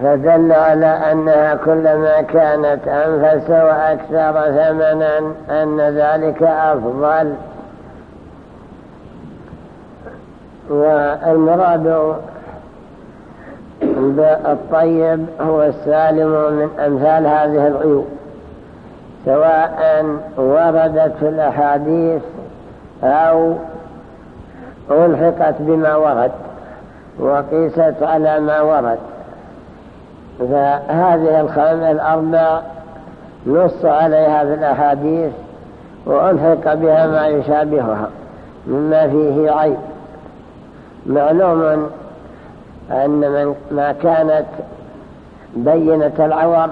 فدل على أنها كلما كانت أنفس وأكثر ثمنا أن ذلك أفضل. والمراد بالطيب هو السالم من أمثال هذه العيوب سواء وردت في الأحاديث أو ألحقت بما ورد وقيست على ما ورد. فهذه الخامة الأربع نص عليها في الأحاديث وألحق بها ما يشابهها مما فيه عيب. معلوم أن من ما كانت بينة العور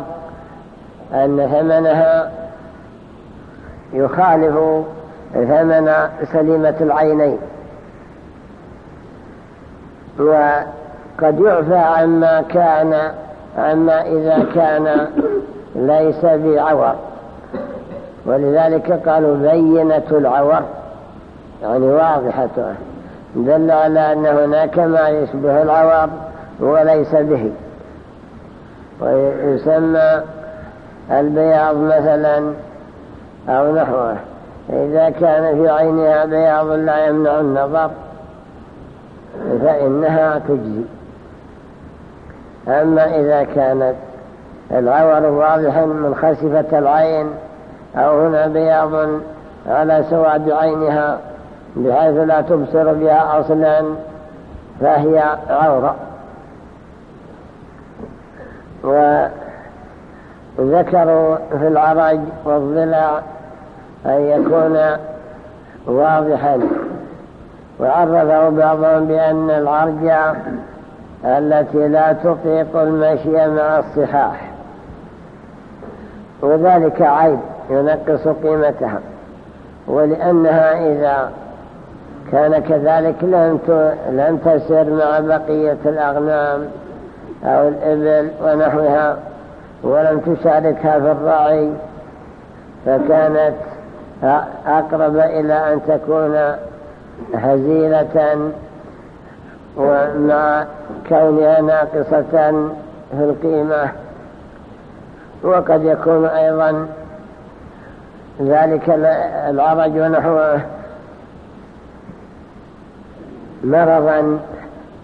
أن ثمنها يخالف ثمن سليمة العينين. وقد يعفى عما كان عما إذا كان ليس بعور. ولذلك قالوا بينة العور يعني واضحة. دل على أن هناك ما يشبه العوار وليس به. ويسمى البياض مثلا أو نحوه. إذا كان في عينها بياض لا يمنع النظر فإنها تجزي. أما إذا كانت العور واضحا من خسفة العين أو هنا بياض على سواد عينها بحيث لا تبصر بها أصلا فهي عورة. وذكروا في العرج والضلع أن يكون واضحا. وعرفه بعضهم بأن العرج التي لا تطيق المشي مع الصحاح. وذلك عيب ينقص قيمتها. ولأنها إذا كان كذلك لم تسر مع بقية الأغنام أو الإبل ونحوها ولم تشاركها في الرعي فكانت أقرب إلى أن تكون هزيلة ومع كونها ناقصة في القيمة. وقد يكون أيضا ذلك العرج ونحوه مرضا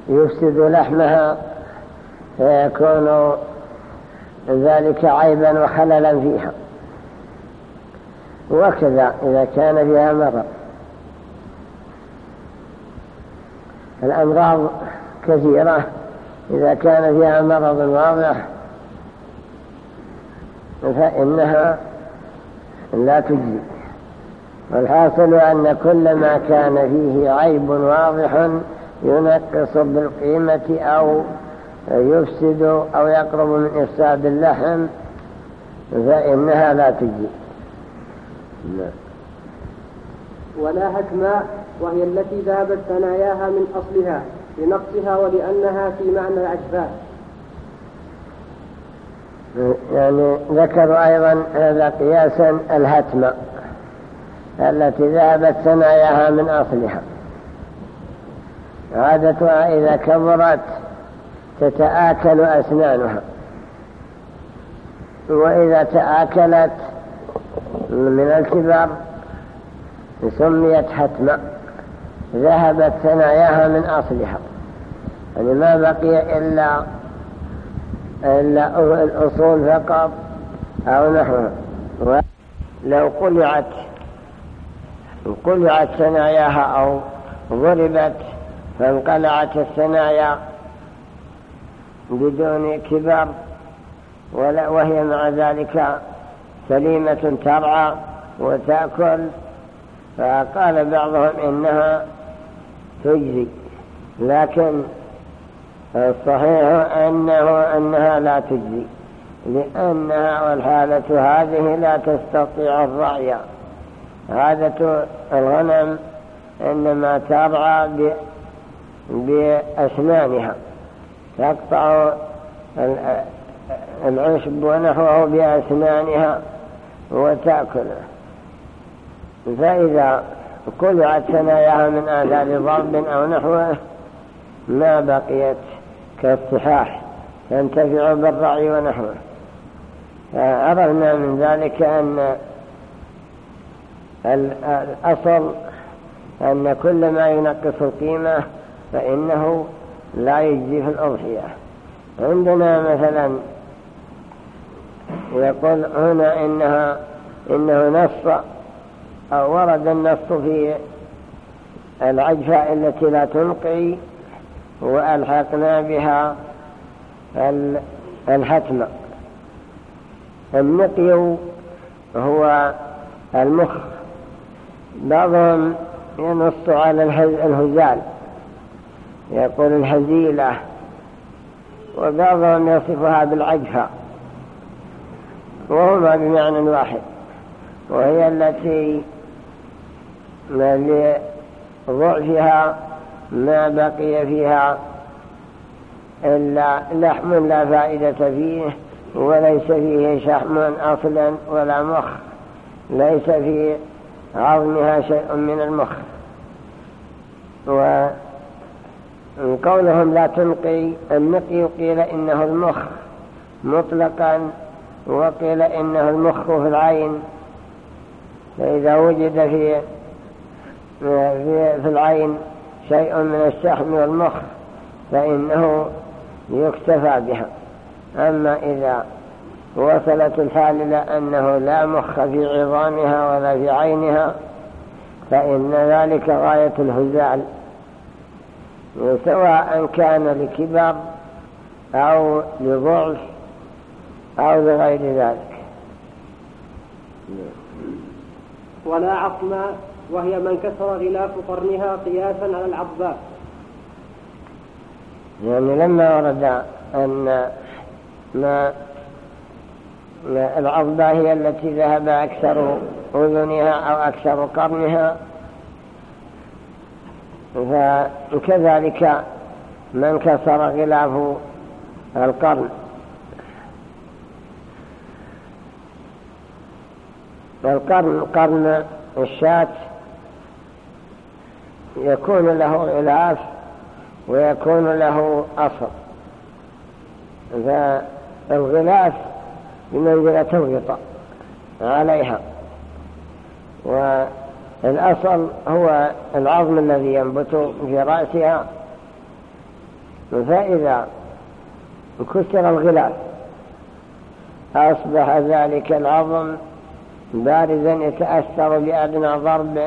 يفسد لحمها فيكون ذلك عيبا وخللا فيها. وكذا إذا كان فيها مرض. الأمراض كثيرة. إذا كان فيها مرض واضح فإنها لا تجزي. والحاصل أن كل ما كان فيه عيب واضح ينقص بالقيمة أو يفسد أو يقرب من إفساد اللحم فإنها لا تجي. نعم. ولا هتماء وهي التي ذهبت ثناياها من أصلها لنقصها ولأنها في معنى العجفاء يعني ذكروا أيضا هذا قياسا الهتمة التي ذهبت ثناياها من أصلها. عادتها إذا كبرت تتآكل أسنانها. وإذا تآكلت من الكبر سميت حتما ذهبت ثناياها من أصلها. يعني ما بقي إلا إلا الأصول فقط أو نحوها. لو قلعت قلعت ثناياها أو ضربت فانقلعت الثنايا بدون كبر وهي مع ذلك سليمة ترعى وتأكل. فقال بعضهم إنها تجزي لكن الصحيح أنه أنها لا تجزي لأنها والحالة هذه لا تستطيع الرعي. عادة الغنم إنما ترعى بأسنانها. تقطع العشب ونحوه بأسنانها وتأكله. فإذا قلعت ثناياها من آثار ضرب أو نحوه ما بقيت كالصحاح تنتفع بالرعي ونحوه. عرفنا من ذلك أن الأصل أن كل ما ينقص القيمة فإنه لا يجزي في الأضحية. عندنا مثلا يقول هنا إنها إنه نص أو ورد النص في العجفاء التي لا تنقي وألحقنا بها الحتم. النقي هو المخ بعضهم ينص على الهزال يقول الهزيلة وبعضهم يصفها بالعجفة وهما بمعنى واحد وهي التي لضعفها ما بقي فيها إلا لحم لا فائدة فيه وليس فيه شحم أصلا ولا مخ ليس في عظمها شيء من المخ. وقولهم لا تنقي النقي قيل إنه المخ مطلقا وقيل إنه المخ في العين. فإذا وجد في في العين شيء من الشحم والمخ فإنه يكتفى بها. أما إذا وصلت الحال إلى أنه لا مخ في عظامها ولا في عينها فإن ذلك غاية الهزال. سواء كان لكبر أو لضعف أو لغير ذلك. ولا عصم وهي من كسر غلاف قرنها قياسا على العضباء. يعني لما ورد أن ما العضباء هي التي ذهب أكثر أذنها أو أكثر قرنها. فكذلك من كسر غلاف القرن. القرن قرن الشاة يكون له غلاف ويكون له أصل. فالغلاف بمنزلة الغطاء عليها. والأصل هو العظم الذي ينبت في رأسها. فإذا كسر الغلاف أصبح ذلك العظم بارزا يتأثر بأدنى ضرب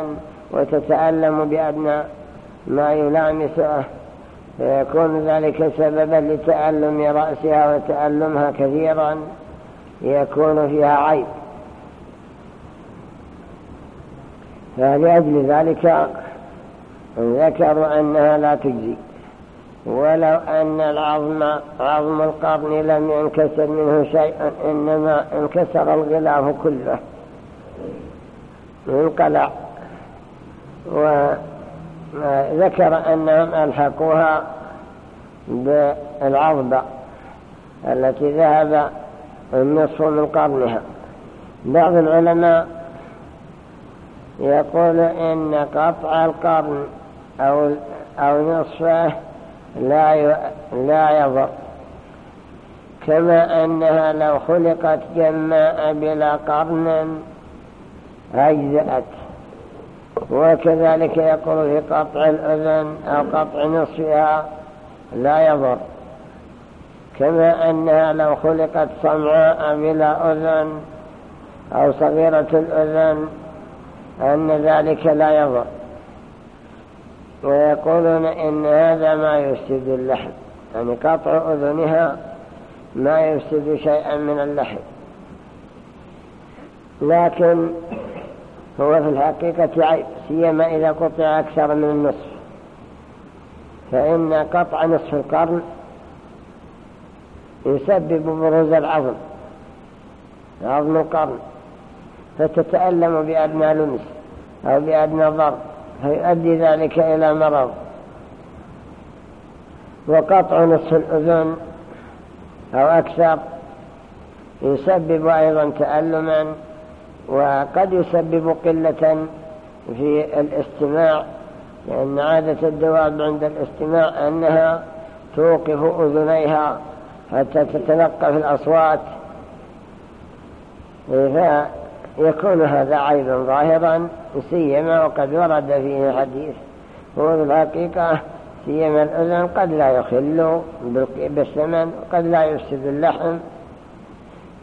وتتألم بأدنى ما يلامسه. فيكون ذلك سببا لتألم رأسها وتألمها كثيرا. يكون فيها عيب. فلأجل ذلك ذكروا أنها لا تجزي. ولو أن العظم عظم القرن لم ينكسر منه شيء إنما انكسر الغلاف كله. انقلع. وذكر أنهم ألحقوها بالعظبة التي ذهب النصف من قرنها بعض العلماء يقول إن قطع القرن أو, أو نصفه لا لا يضر كما أنها لو خلقت جماء بلا قرن أجزأت وكذلك يقول في قطع الأذن أو قطع نصفها لا يضر. كما أنها لو خلقت صمعاء بلا أذن أو صغيرة الأذن أن ذلك لا يضر. ويقولون إن هذا ما يفسد اللحم يعني قطع أذنها ما يفسد شيئا من اللحم. لكن هو في الحقيقة عيب سيما إذا قطع أكثر من النصف. فإن قطع نصف القرن يسبب بروز العظم عظم القرن فتتألم بأدنى لمس أو بأدنى ضرب فيؤدي ذلك إلى مرض. وقطع نصف الأذن أو أكثر يسبب أيضا تألما وقد يسبب قلة في الاستماع لأن عادة الدواب عند الاستماع أنها توقف أذنيها حتى تتلقف الأصوات. فيكون هذا عيبا ظاهرا سيما وقد ورد فيه حديث هو الحقيقة سيما الأذن قد لا يخل بالثمن قد لا يفسد اللحم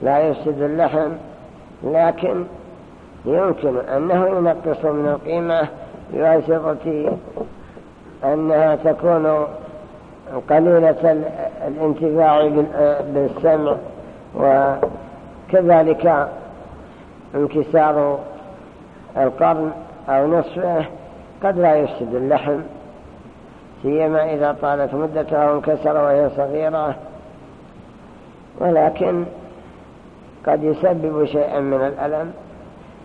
لا يفسد اللحم. لكن يمكن أنه ينقص من القيمة بواسطة أنها تكون قليلة الانتفاع بالسمع وكذلك انكسار القرن أو نصفه قد لا يفسد اللحم سيما إذا طالت مدته وانكسر وهي صغيرة. ولكن قد يسبب شيئا من الألم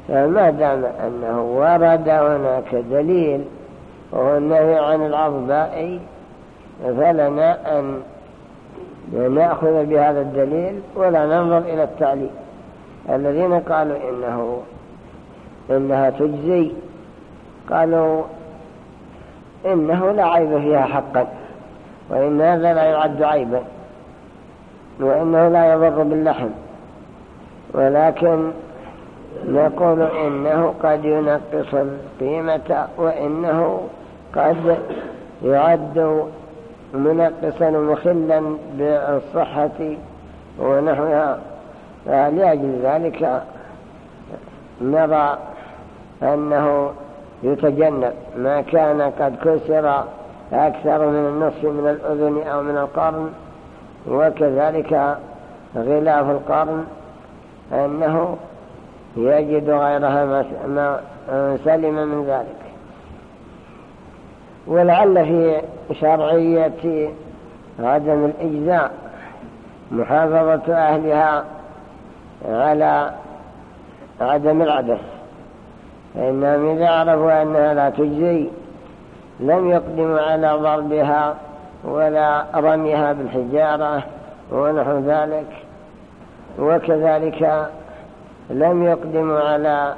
فما دام أنه ورد هناك دليل وهو النهي عن العظباء فلنا أن نأخذ بهذا الدليل ولا ننظر إلى التعليم الذين قالوا إنه إنها تجزي قالوا إنه لا عيب فيها حقا وإن هذا لا يعد عيبا وإنه لا يضر باللحم. ولكن نقول إنه قد ينقص القيمة وإنه قد يعد منقصا مخلا بالصحة ونحوها فلأجل ذلك؟ نرى أنه يتجنب ما كان قد كسر أكثر من النصف من الأذن أو من القرن وكذلك غلاف القرن أنه يجد غيرها ما سلم من ذلك. ولعل في شرعية عدم الإجزاء محافظة أهلها على عدم العبث فإنهم إذا عرفوا أنها لا تجزي لم يقدموا على ضربها ولا رميها بالحجارة ونحو ذلك. وكذلك لم يقدموا على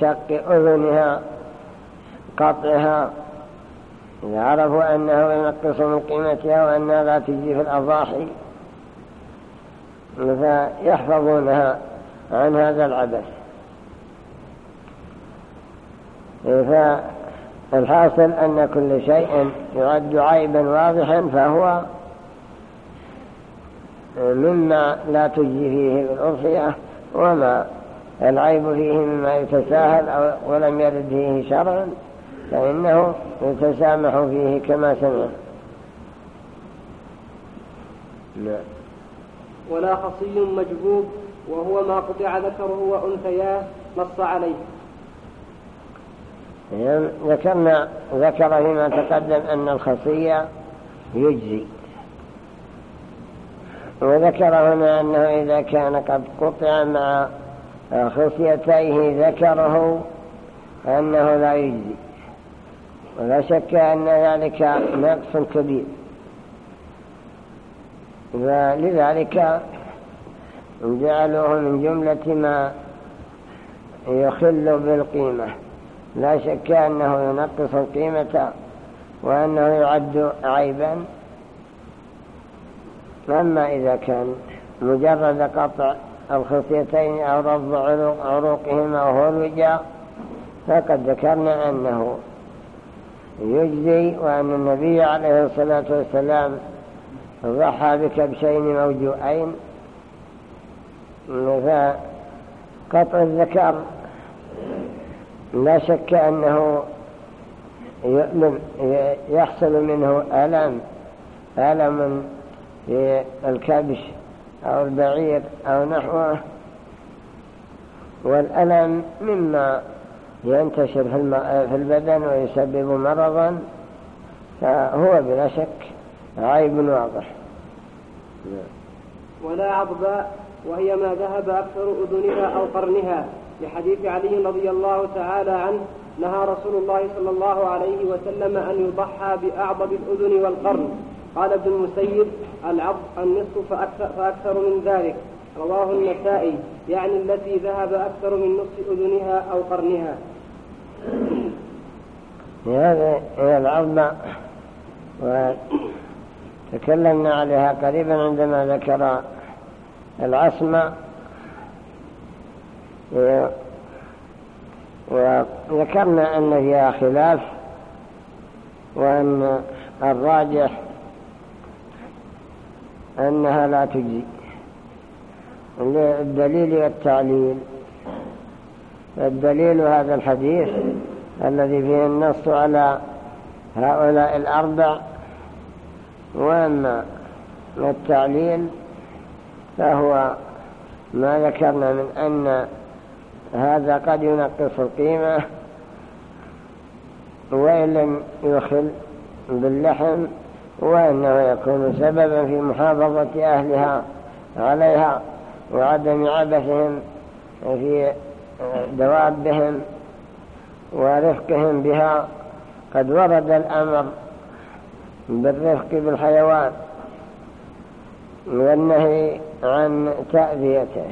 شق أذنها قطعها إذا عرفوا أنه ينقص من قيمتها وأنها لا تجي في الأضاحي فيحفظونها عن هذا العبث. فالحاصل أن كل شيء يعد عيبا واضحا فهو مما لا تجي فيه بالأضحية وما العيب فيه مما يتساهل ولم يرد فيه شرعا. فإنه يتسامح فيه كما سمع. نعم ولا خصي مجبوب وهو ما قطع ذكره وأنثياه نص عليه. ذكرنا ذكر فيما تقدم أن الخصية يجزي. وذكر هنا أنه إذا كان قد قطع مع خصيتيه ذكره أنه لا يجزي. ولا شك أن ذلك نقص كبير. ولذلك جعلوه من جملة ما يخل بالقيمة. لا شك أنه ينقص القيمة وأنه يعد عيبا. أما إذا كان مجرد قطع الخصيتين أو رض عروقهما الوجاء فقد ذكرنا أنه يجزي وأن النبي عليه الصلاة والسلام ضحى بكبشين موجوعين فقطع الذكر. لا شك أنه يحصل منه ألم ألم في الكبش أو البعير أو نحوه. والألم مما ينتشر في البدن ويسبب مرضا فهو بلا شك عيب واضح. ولا عضباء وهي ما ذهب أكثر أذنها أو قرنها لحديث علي رضي الله تعالى عنه نهى رسول الله صلى الله عليه وسلم أن يضحى بأعضب الأذن والقرن. قال ابن المسيب العض النصف فأكثر, فأكثر من ذلك. رواه النسائي يعني التي ذهب أكثر من نصف أذنها أو قرنها. هذا هي العظمة وتكلمنا عليها قريبا عندما ذكر العصمة. وذكرنا أن فيها خلاف وأن الراجح أنها لا تجزي. الدليل والتعليل الدليل هذا الحديث الذي فيه النص على هؤلاء الأربع وأما التعليل فهو ما ذكرنا من أن هذا قد ينقص القيمة وإن لم يخل باللحم وأنه يكون سببا في محافظة أهلها عليها وعدم عبثهم في دوابهم ورفقهم بها قد ورد الأمر بالرفق بالحيوان والنهي عن تأذيته.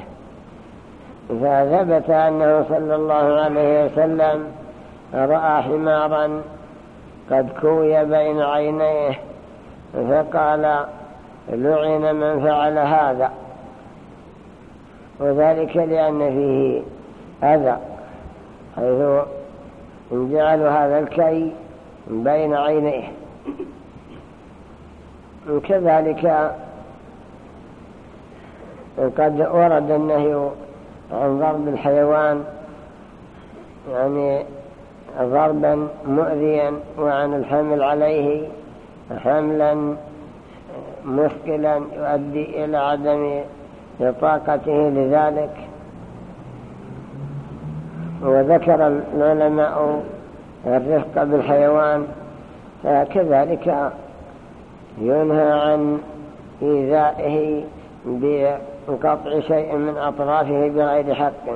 فثبت أنه صلى الله عليه وسلم رأى حمارا قد كوي بين عينيه فقال لعن من فعل هذا. وذلك لأن فيه أذى حيث جعلوا هذا الكي بين عينيه. كذلك قد ورد النهي عن ضرب الحيوان يعني ضربا مؤذيا وعن الحمل عليه حملا مثقلا يؤدي إلى عدم طاقته لذلك. وذكر العلماء الرفق بالحيوان فكذلك ينهى عن إيذائه بقطع شيء من أطرافه بغير حق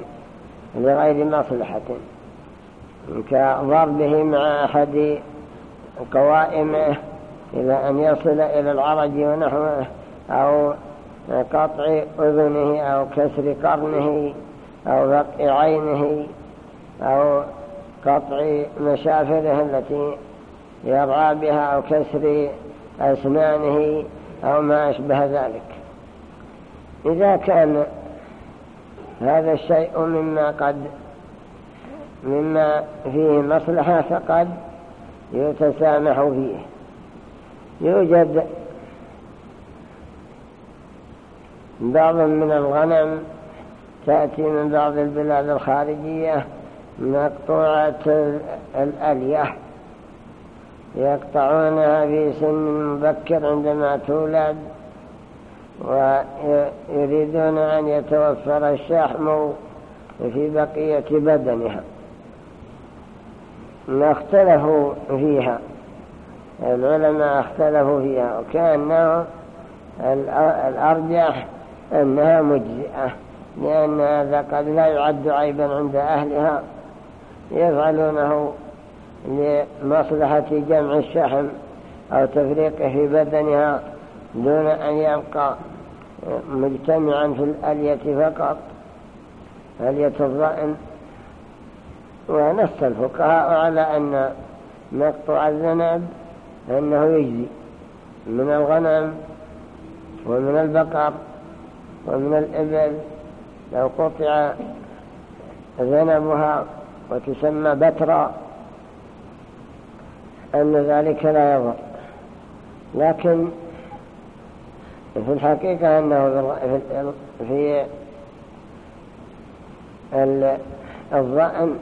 لغير مصلحة كضربه مع أحد قوائمه إلى أن يصل إلى العرج ونحوه أو قطع أذنه أو كسر قرنه أو فقع عينه. أو قطع مشافره التي يرعى بها أو كسر أسنانه أو ما أشبه ذلك. إذا كان هذا الشيء مما قد مما فيه مصلحة فقد يتسامح فيه. يوجد بعض من الغنم تأتي من بعض البلاد الخارجية مقطوعة الألية. يقطعونها في سن مبكر عندما تولد ويريدون أن يتوفر الشحم في بقية بدنها. ما اختلفوا فيها العلماء اختلفوا فيها وكأنه الأرجح أنها مجزئة لأن هذا قد لا يعد عيبا عند أهلها. يفعلونه لمصلحة جمع الشحم أو تفريقه في بدنها دون أن يبقى مجتمعا في الألية فقط ألية الضأن ونص الفقهاء على أن مقطع الذنب أنه يجزي من الغنم ومن البقر ومن الإبل لو قطع ذنبها وتسمى بترا أن ذلك لا يضر. لكن في الحقيقة أنه في الظأن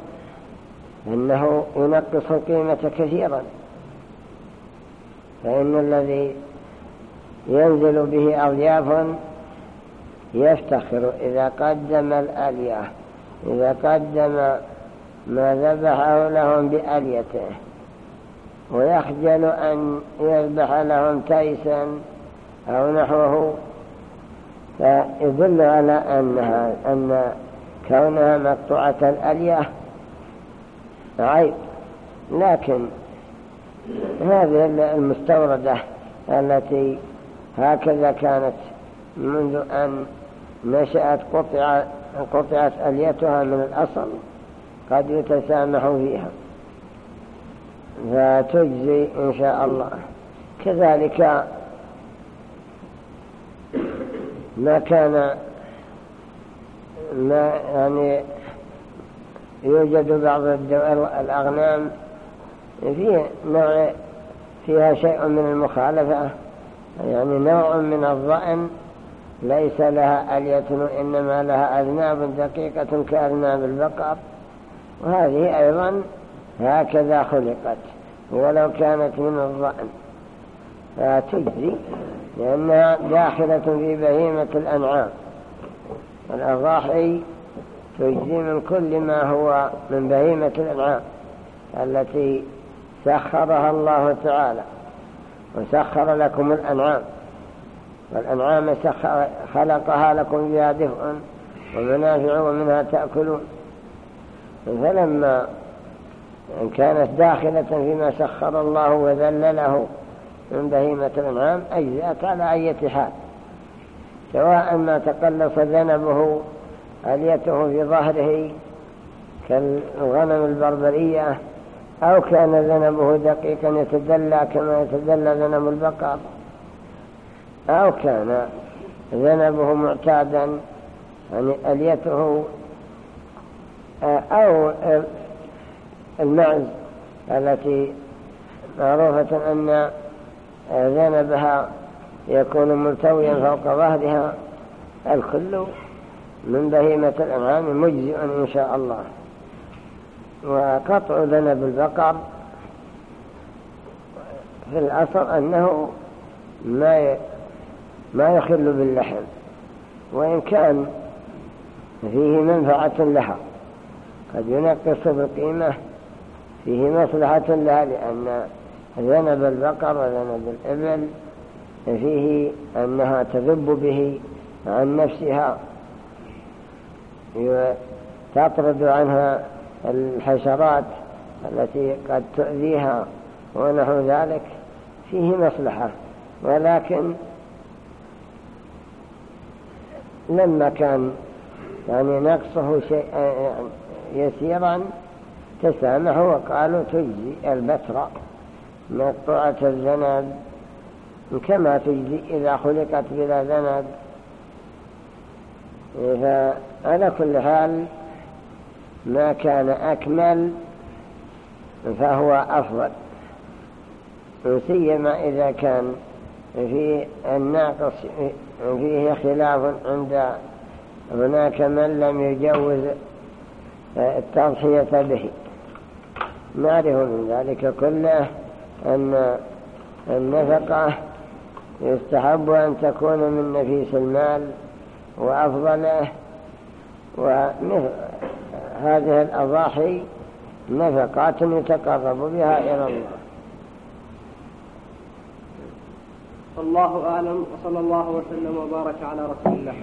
أنه ينقص القيمة كثيرا. فإن الذي ينزل به أضياف يفتخر إذا قدم الألية إذا قدم ما ذبحه لهم بأليته. ويخجل أن يذبح لهم تيسا أو نحوه. فيدل على أنها أن كونها مقطوعة الألية عيب. لكن هذه المستوردة التي هكذا كانت منذ أن نشأت قطع قطعت أليتها من الأصل. قد يتسامح فيها. فتجزي إن شاء الله. كذلك ما كان ما يعني يوجد بعض الأغنام في نوع فيها شيء من المخالفة. يعني نوع من الظأن ليس لها ألية إنما لها أذناب دقيقة كأذناب البقر. وهذه أيضا هكذا خلقت ولو كانت من الظأن. فتجزي لأنها داخلة في بهيمة الأنعام. الأضاحي تجزي من كل ما هو من بهيمة الأنعام التي سخرها الله تعالى وسخر لكم الأنعام. والأنعام خلقها لكم بها دفء ومنافع ومنها تأكلون. فلما كانت داخلة فيما سخر الله وذلله من بهيمة الأنعام أجزأت على أي حال سواء ما تقلص ذنبه أليته في ظهره كالغنم البربرية أو كان ذنبه دقيقا يتدلى كما يتدلى ذنب البقر أو كان ذنبه معتادا يعني أليته أو المعز التي معروفة أن ذنبها يكون ملتويا فوق ظهرها الكل من بهيمة الأنعام مجزئ إن شاء الله. وقطع ذنب البقر في الأصل أنه ما ما يخل باللحم وإن كان فيه منفعة لها. قد ينقص بالقيمة فيه مصلحة لها لأن ذنب البقر وذنب الإبل فيه أنها تذب به عن نفسها تطرد عنها الحشرات التي قد تؤذيها ونحو ذلك فيه مصلحة. ولكن لما كان يعني نقصه شيء يسيرا تسامحوا وقالوا تجزي البتراء مقطوعة الذنب كما تجزي إذا خلقت بلا ذنب فعلى كل حال ما كان أكمل فهو أفضل سيما إذا كان في الناقص فيه خلاف عند هناك من لم يجوز التضحية به. نعرف من ذلك كله أن النفقة يستحب أن تكون من نفيس المال وأفضله وهذه الأضاحي نفقات يتقرب بها إلى الله. والله أعلم وصلى الله وسلم وبارك على رسول الله.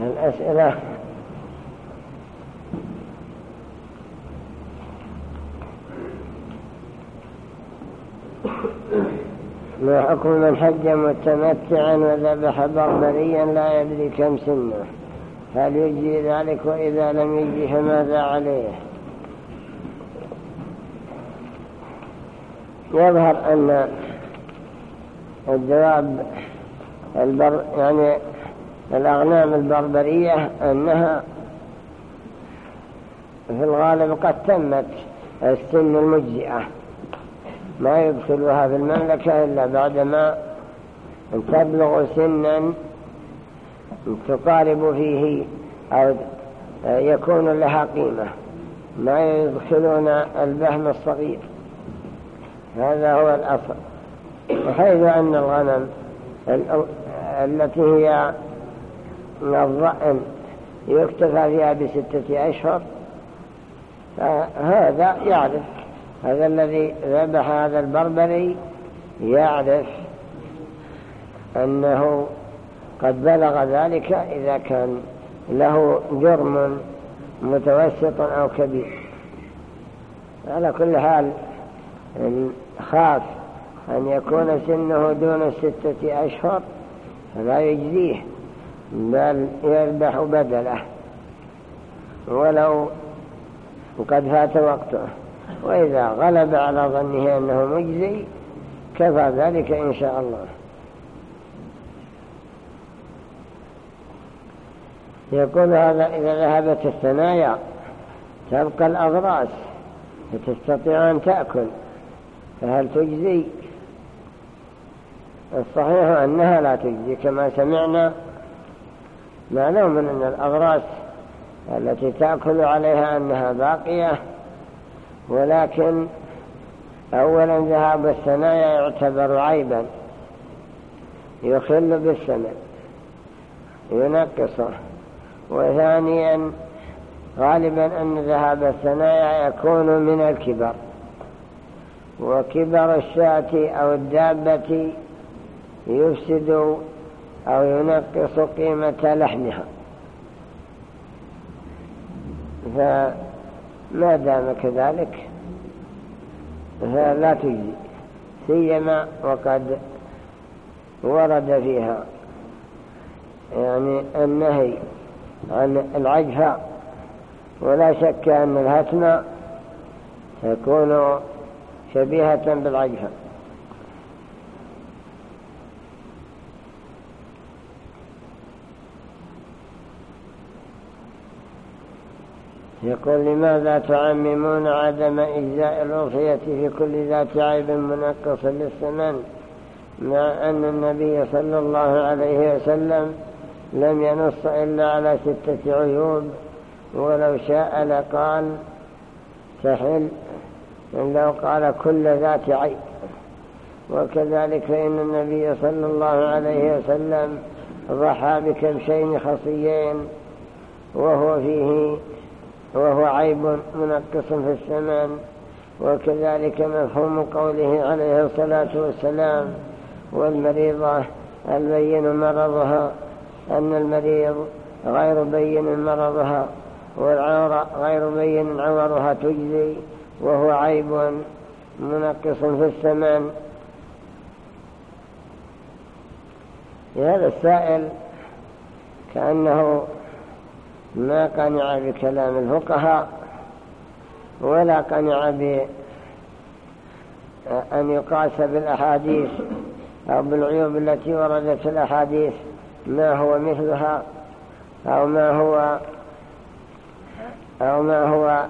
الأسئلة. ما حكم من حج متمتعا وذبح بربريا لا يدري كم سنة. هل يجزي ذلك وإذا لم يجزي فماذا عليه؟ يظهر أن الدواب البر يعني الأغنام البربرية أنها في الغالب قد تمت السن المجزئة. ما يدخلها في المملكة إلا بعدما تبلغ سنا تقارب فيه أو يكون لها قيمة. ما يدخلون البهم الصغير. هذا هو الأصل. وحيث أن الغنم التي هي الضأن يكتفى فيها بستة أشهر فهذا يعرف. هذا الذي ذبح هذا البربري يعرف أنه قد بلغ ذلك إذا كان له جرم متوسط أو كبير. على كل حال خاف أن يكون سنه دون الستة أشهر فلا يجزيه بل يذبح بدله. ولو قد فات وقته وإذا غلب على ظنه أنه مجزي كفى ذلك إن شاء الله. يقول هذا إذا ذهبت الثنايا تبقى الأضراس فتستطيع أن تأكل. فهل تجزي؟ الصحيح أنها لا تجزي كما سمعنا معلوم أن الأضراس التي تأكل عليها أنها باقية ولكن أولا ذهاب الثنايا يعتبر عيبا يخل بالسمع ينقصه. وثانيا غالبا أن ذهاب الثنايا يكون من الكبر. وكبر الشاة أو الدابة يفسد أو ينقص قيمة لحمها. فما دام كذلك فلا تجزي سيما وقد ورد فيها يعني النهي عن العجفة ولا شك أن الهتم تكون شبيهة بالعجفة يقول لماذا تعممون عدم إجزاء الأضحية في كل ذات عيب منقص للسمن مع أن النبي صلى الله عليه وسلم لم ينص إلا على ستة عيوب ولو شاء لقال تحل لو قال كل ذات عيب وكذلك فإن النبي صلى الله عليه وسلم ضحى بكبشين خصيين وهو فيه وهو عيب منقص في السمن. وكذلك مفهوم قوله عليه الصلاة والسلام والمريضة البين مرضها أن المريض غير بين مرضها والعورة غير بين عورها تجزي. وهو عيب منقص في السمن هذا السائل كأنه ما قنع بكلام الفقهاء ولا قنع بأن يقاس بالأحاديث أو بالعيوب التي وردت في الأحاديث ما هو مثلها أو ما هو أو ما هو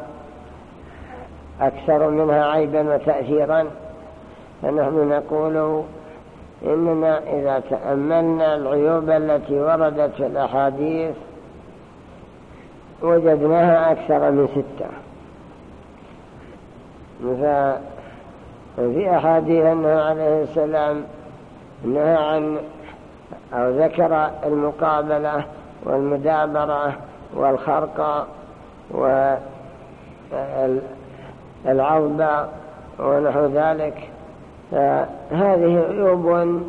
أكثر منها عيبا وتأثيرا. فنحن نقول إننا إذا تأملنا العيوب التي وردت في الأحاديث وجدناها أكثر من ستة. في أحاديث أنه عليه السلام نهى عن أو ذكر المقابلة والمدابرة والخرق والعوض ونحو ذلك هذه عيوب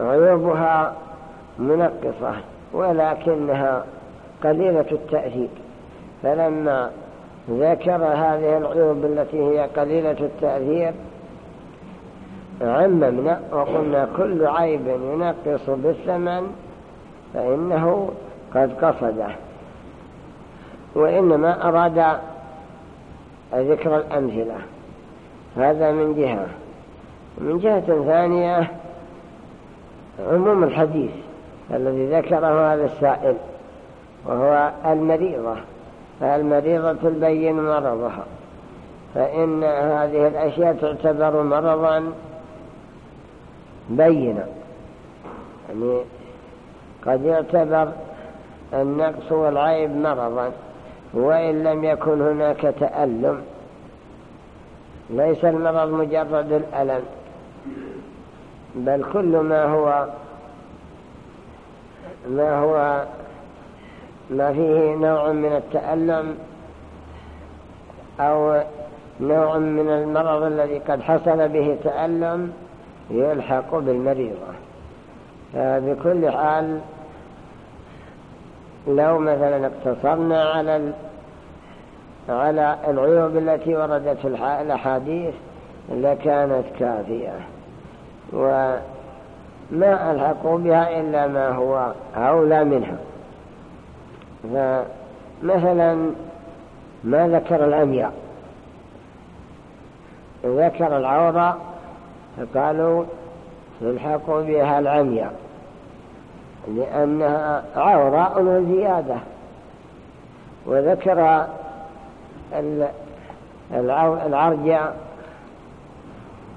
عيوبها منقصة ولكنها قليلة التأثير فلما ذكر هذه العيوب التي هي قليلة التأثير عممنا وقلنا كل عيب ينقص بالثمن فإنه قد قصده وإنما أراد ذكر الأمثلة. هذا من جهة. من جهة ثانية عموم الحديث الذي ذكره هذا السائل وهو المريضة. فالمريضة البين مرضها. فإن هذه الأشياء تعتبر مرضا بينا. يعني قد يعتبر النقص والعيب مرضا. وإن لم يكن هناك تألم ليس المرض مجرد الألم بل كل ما هو ما هو ما فيه نوع من التألم أو نوع من المرض الذي قد حصل به تألم يلحق بالمريضة. فبكل حال لو مثلا اقتصرنا على على العيوب التي وردت في الأحاديث لكانت كافية. وما ألحقوا بها إلا ما هو أولى منها. فمثلا ما ذكر العمياء ذكر العورة فقالوا يلحق بها العمياء لأنها عوراء وزيادة. وذكر العرجة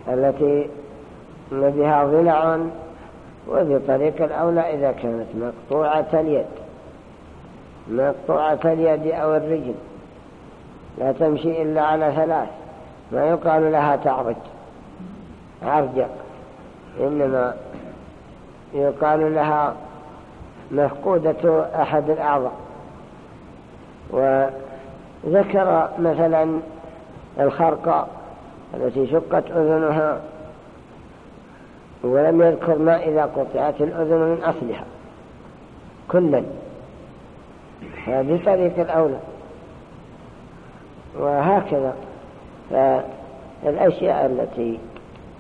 التي بها ضلع وفي طريق الأولى إذا كانت مقطوعة اليد. مقطوعة اليد أو الرجل. لا تمشي إلا على ثلاث. ما يقال لها تعرج. عرجة إنما يقال لها مفقودة أحد الأعضاء. وذكر مثلا الخرقة التي شقت أذنها ولم يذكر ما إذا قطعت الأذن من أصلها. كلا. هذه طريق الأولى. وهكذا. فالأشياء التي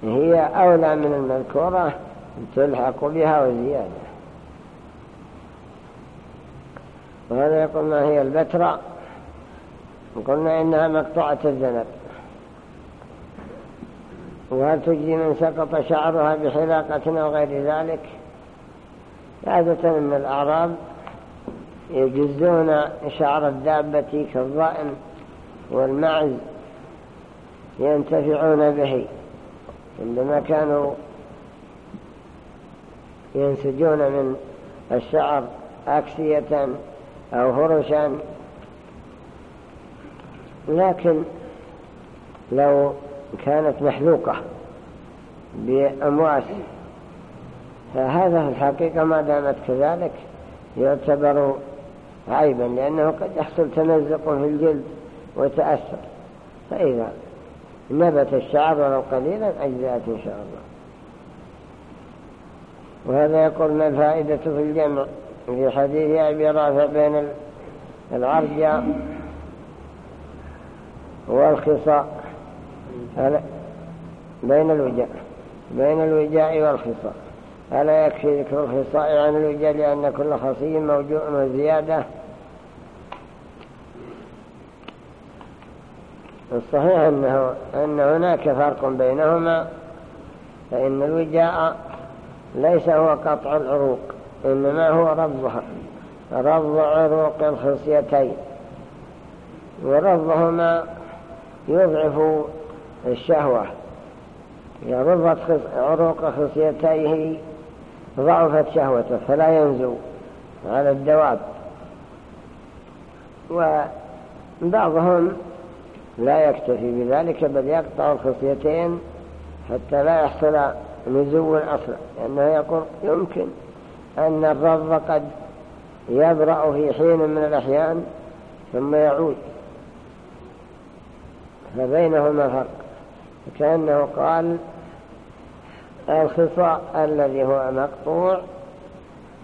هي أولى من المذكورة تلحق بها وزيادة. وهذا يقول ما هي البتراء وقلنا إنها مقطوعة الذنب. وهل تجزي من سقط شعرها بحلاقة أو غير ذلك؟ عادة من الأعراب يجزون شعر الدابة كالضائن والمعز ينتفعون به. عندما كانوا ينسجون من الشعر أكسية أو هرشا. لكن لو كانت محلوقة بأمواس فهذا في الحقيقة ما دامت كذلك يعتبر عيبا لأنه قد يحصل تمزق في الجلد وتأثر. فإذا نبت الشعر ولو قليلا أجزاءت إن شاء الله. وهذا يقول ما الفائدة في الجمع. في حديث أبي رافع بين العرجة والخصاء. بين الوجاء. بين الوجاء والخصاء. ألا يكفي ذكر الخصاء عن الوجاء لأن كل خصي موجوع وزيادة الصحيح أنه أن هناك فرق بينهما فإن الوجاء ليس هو قطع العروق. إنما هو ربها رب عروق الخصيتين وربهما يضعف الشهوة. إذا ربط عروق خصيتيه ضعفت شهوته فلا ينزو على الدواب. وبعضهم لا يكتفي بذلك بل يقطع الخصيتين حتى لا يحصل نزو أصلا لأنه يقول يمكن. أن الرض قد يبرأ في حين من الأحيان ثم يعود. فبينهما فرق. كأنه قال الخصاء الذي هو مقطوع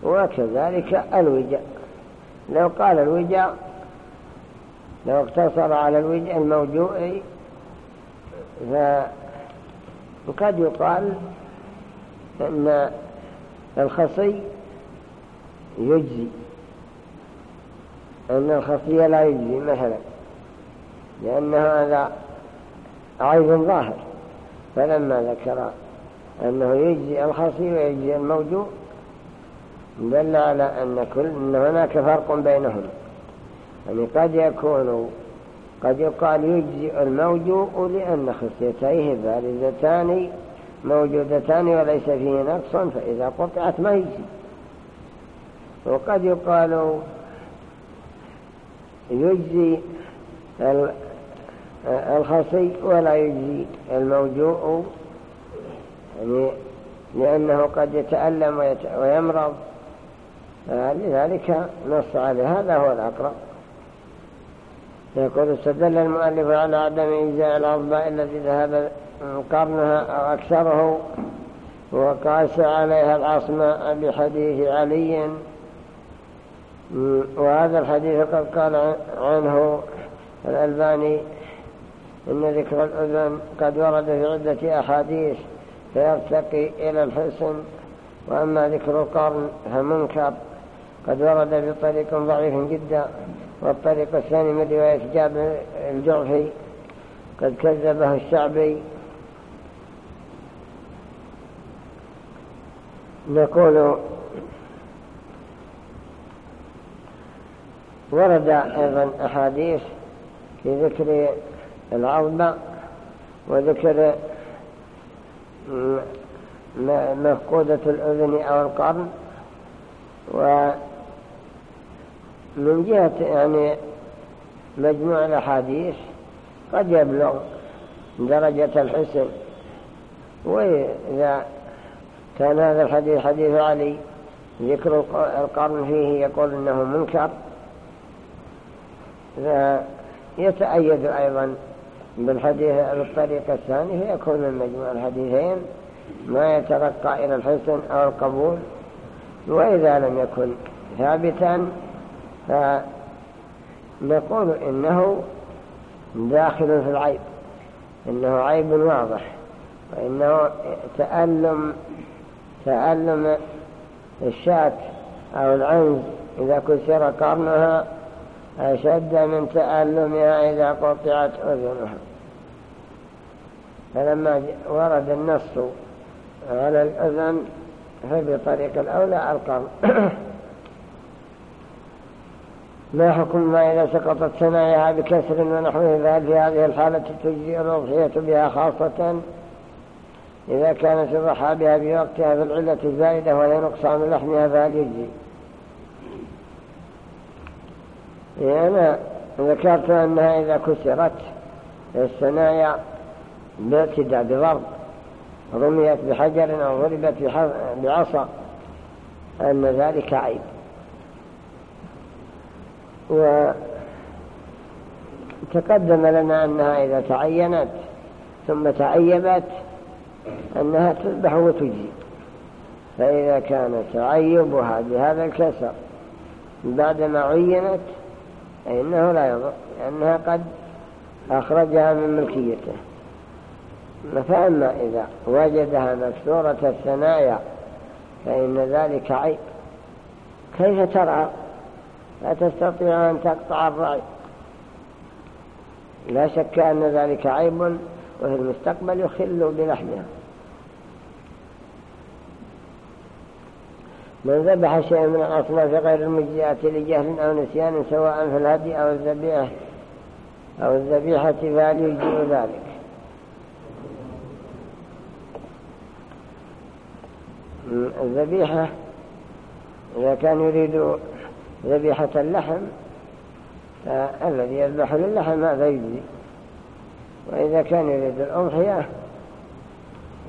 وكذلك الوجاء. لو قال الوجاء لو اقتصر على الوجاء الموجوع فقد يقال أن الخصي يجزي أن الخصي لا يجزي مثلا. لأن هذا عيب ظاهر. فلما ذكر أنه يجزي الخصي ويجزي الموجوع دل على أن كل أن هناك فرق بينهم يعني قد يكون قد يقال يجزئ الموجوع لأن خصيتيه بارزتان موجودتان وليس فيه نقص فإذا قطعت ما يجزي. وقد يقال يجزي الخصي ولا يجزي الموجوع لأنه قد يتألم ويمرض. لذلك نص على هذا هو الأقرب. يقول استدل المؤلف على عدم إجزاء الأرباء التي ذهب قرنها أو أكثره وقاس عليها العصماء بحديث علي وهذا الحديث قد قال عنه الألباني إن ذكر الأذن قد ورد في عدة أحاديث فيرتقي إلى الحسن وأما ذكر القرن فمنكر. قد ورد بطريق ضعيف جدا والطريق الثاني من رواية جابر الجعفي قد كذبه الشعبي. نقول ورد أيضا أحاديث في ذكر العظم وذكر مفقودة الأذن أو القرن. ومن جهة يعني مجموع الأحاديث قد يبلغ درجة الحسن. وإذا كان هذا الحديث حديث علي ذكر القرن فيه يقول إنه منكر. فيتأيد أيضا بالحديث بالطريق الثاني فيكون من مجموع الحديثين ما يترقى إلى الحسن أو القبول. وإذا لم يكن ثابتا فنقول إنه داخل في العيب إنه عيب واضح وإنه تألم تألم الشاة أو العنز إذا كسر قرنها أشد من تألمها إذا قطعت أذنها. فلما ورد النص على الأذن فبطريق الأولى القرن ما حكم ما إذا سقطت ثناياها بكسر ونحوه فهل في هذه الحالة تجزي الأضحية بها خاصة إذا كانت الضحى بها بوقتها في العلة الزائدة ولا نقصان لحمها فهل يجزي أنا ذكرت أنها إذا كسرت الثنايا باعتداء بضرب رميت بحجر أو ضربت بعصا أن ذلك عيب. وتقدم لنا أنها إذا تعينت ثم تعيبت أنها تذبح وتجي فإذا كان تعيبها بهذا الكسر بعدما عينت فإنه لا يضر لأنها قد أخرجها من ملكيته. فأما إذا وجدها مكسورة الثنايا فإن ذلك عيب. كيف ترى؟ لا تستطيع أن تقطع الرعي لا شك أن ذلك عيب وفي المستقبل يخل بلحمها. من ذبح شيئا من الأصناف غير المجزئة لجهل أو نسيان سواء في الهدي أو الذبيحة أو الذبيحة فهل يجزئ ذلك؟ الذبيحة إذا كان يريد ذبيحة اللحم فالذي يذبح للحم هذا يجزي. وإذا كان يريد الأضحية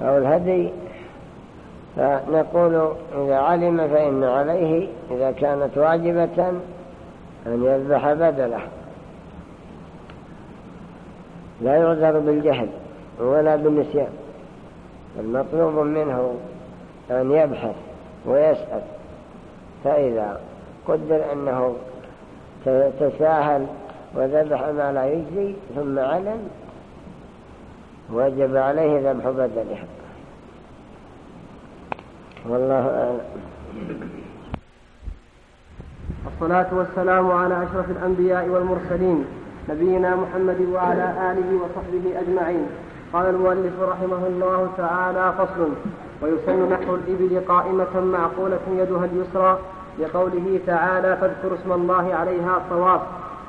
أو الهدي فنقول إذا علم فإن عليه إذا كانت واجبة أن يذبح بدله. لا يعذر بالجهل ولا بالنسيان المطلوب منه أن يبحث ويسأل. فإذا قدر أنه تساهل وذبح ما لا يجزي ثم علم وجب عليه ذبح بدلها والله أعلم. الصلاة والسلام على أشرف الأنبياء والمرسلين نبينا محمد وعلى آله وصحبه أجمعين. قال المؤلف رحمه الله تعالى فصل ويسن نحو الإبل قائمة معقولة يدها اليسرى لقوله تعالى فاذكروا اسم الله عليها صواب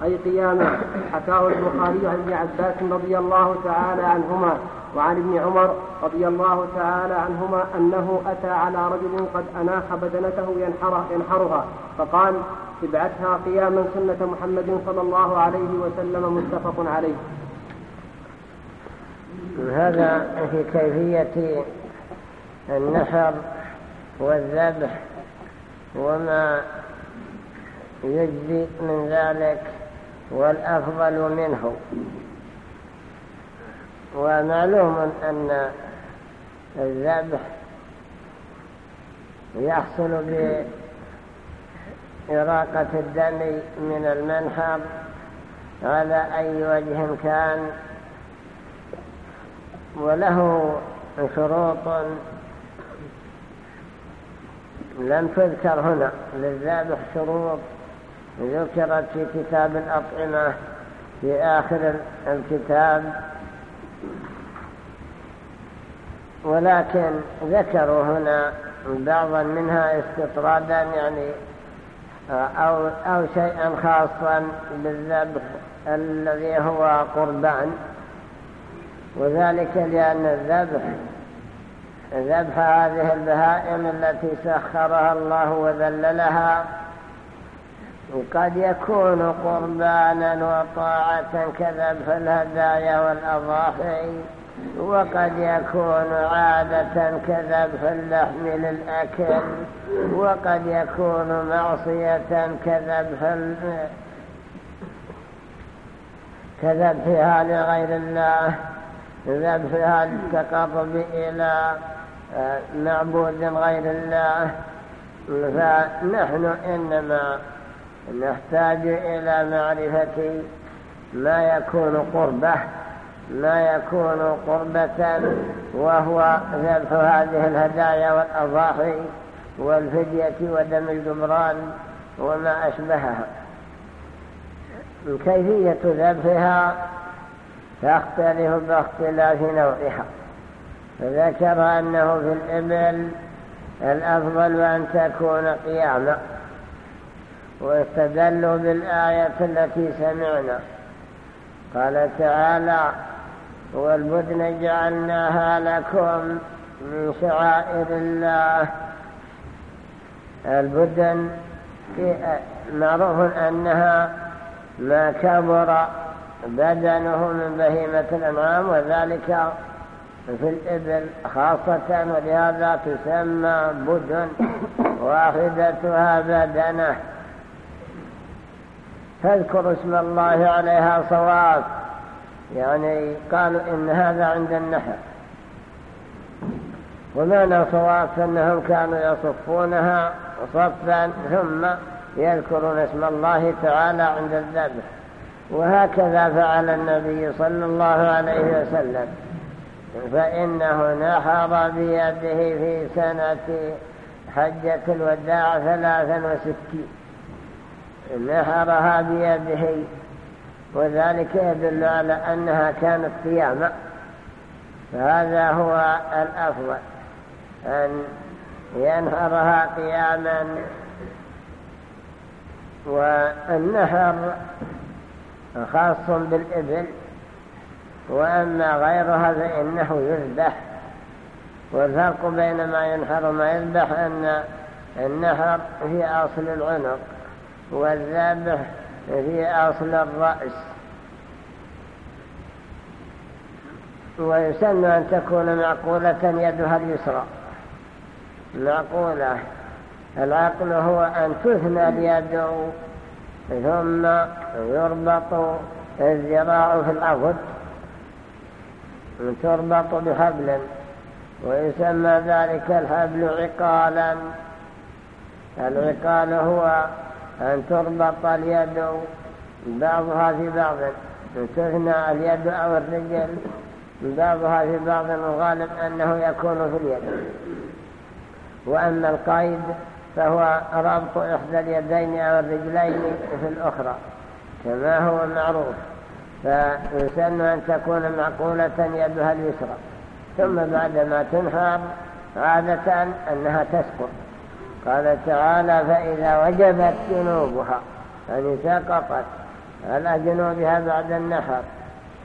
أي قياما. حكاه البخاري عن ابن عباس رضي الله تعالى عنهما. وعن ابن عمر رضي الله تعالى عنهما أنه أتى على رجل قد أناخ بدنته ينحر ينحرها فقال ابعثها قياما سنة محمد صلى الله عليه وسلم متفق عليه. هذا في كيفية النحر والذبح وما يجزي من ذلك والأفضل منه. ومعلوم أن الذبح يحصل بإراقة الدم من المنحر على أي وجه كان وله شروط لم تذكر هنا للذابح شروط ذكرت في كتاب الأطعمة في آخر الكتاب. ولكن ذكروا هنا بعضا منها استطرادا يعني أو, أو شيئا خاصا بالذبح الذي هو قربان. وذلك لأن الذبح ذبح هذه البهائم التي سخرها الله وذللها وقد يكون قربانا وطاعة كذبح الهدايا والأضاحي. وقد يكون عادة كذبح اللحم للأكل وقد يكون معصية كذبح كذبحها لغير الله ذبحها للتقرب إلى آه، معبود غير الله. فنحن إنما نحتاج إلى معرفة ما يكون قربة ما يكون قربة وهو ذبح هذه الهدايا والأضاحي والفدية ودم الجبران وما أشبهها. كيفية ذبحها تختلف باختلاف نوعها. فذكر أنه في الإبل الأفضل أن تكون قياما. واستدلوا بالآية التي سمعنا. قال تعالى والبدن جعلناها لكم من شعائر الله. البدن معروف أنها ما كبر بدنه من بهيمة الأنعام وذلك في الإبل خاصة ولهذا تسمى بدن واحدتها بدنة. فاذكر اسم الله عليها صواب. يعني قالوا إن هذا عند النحر. ومعنى صواب أنهم كانوا يصفونها صفا ثم يذكرون اسم الله تعالى عند الذبح. وهكذا فعل النبي صلى الله عليه وسلم. فإنه نحر بيده في سنة حجة الوداع ثلاثا وستين. نحرها بيده وذلك يدل على أنها كانت قيامة. فهذا هو الأفضل أن ينهرها قياما والنهر خاص بالإبل وأما غيرها فإنه يذبح. والفرق بين ما ينحر وما يذبح أن النحر في أصل العنق والذبح في أصل الرأس. ويسن أن تكون معقولة يدها اليسرى. معقولة. العقل هو أن تثنى اليد ثم يربط الذراع في الأرض تربط بحبل. ويسمى ذلك الحبل عقالا. العقال هو أن تربط اليد بعضها في بعض. تثنى اليد أو الرجل بعضها في بعض. الغالب أنه يكون في اليد. وأما القيد فهو ربط إحدى اليدين أو الرجلين في الأخرى. كما هو معروف. فيسن أن تكون معقولة يدها اليسرى. ثم بعدما تنحر عادة أنها تسقط. قال تعالى فإذا وجبت جنوبها يعني سقطت على جنوبها بعد النحر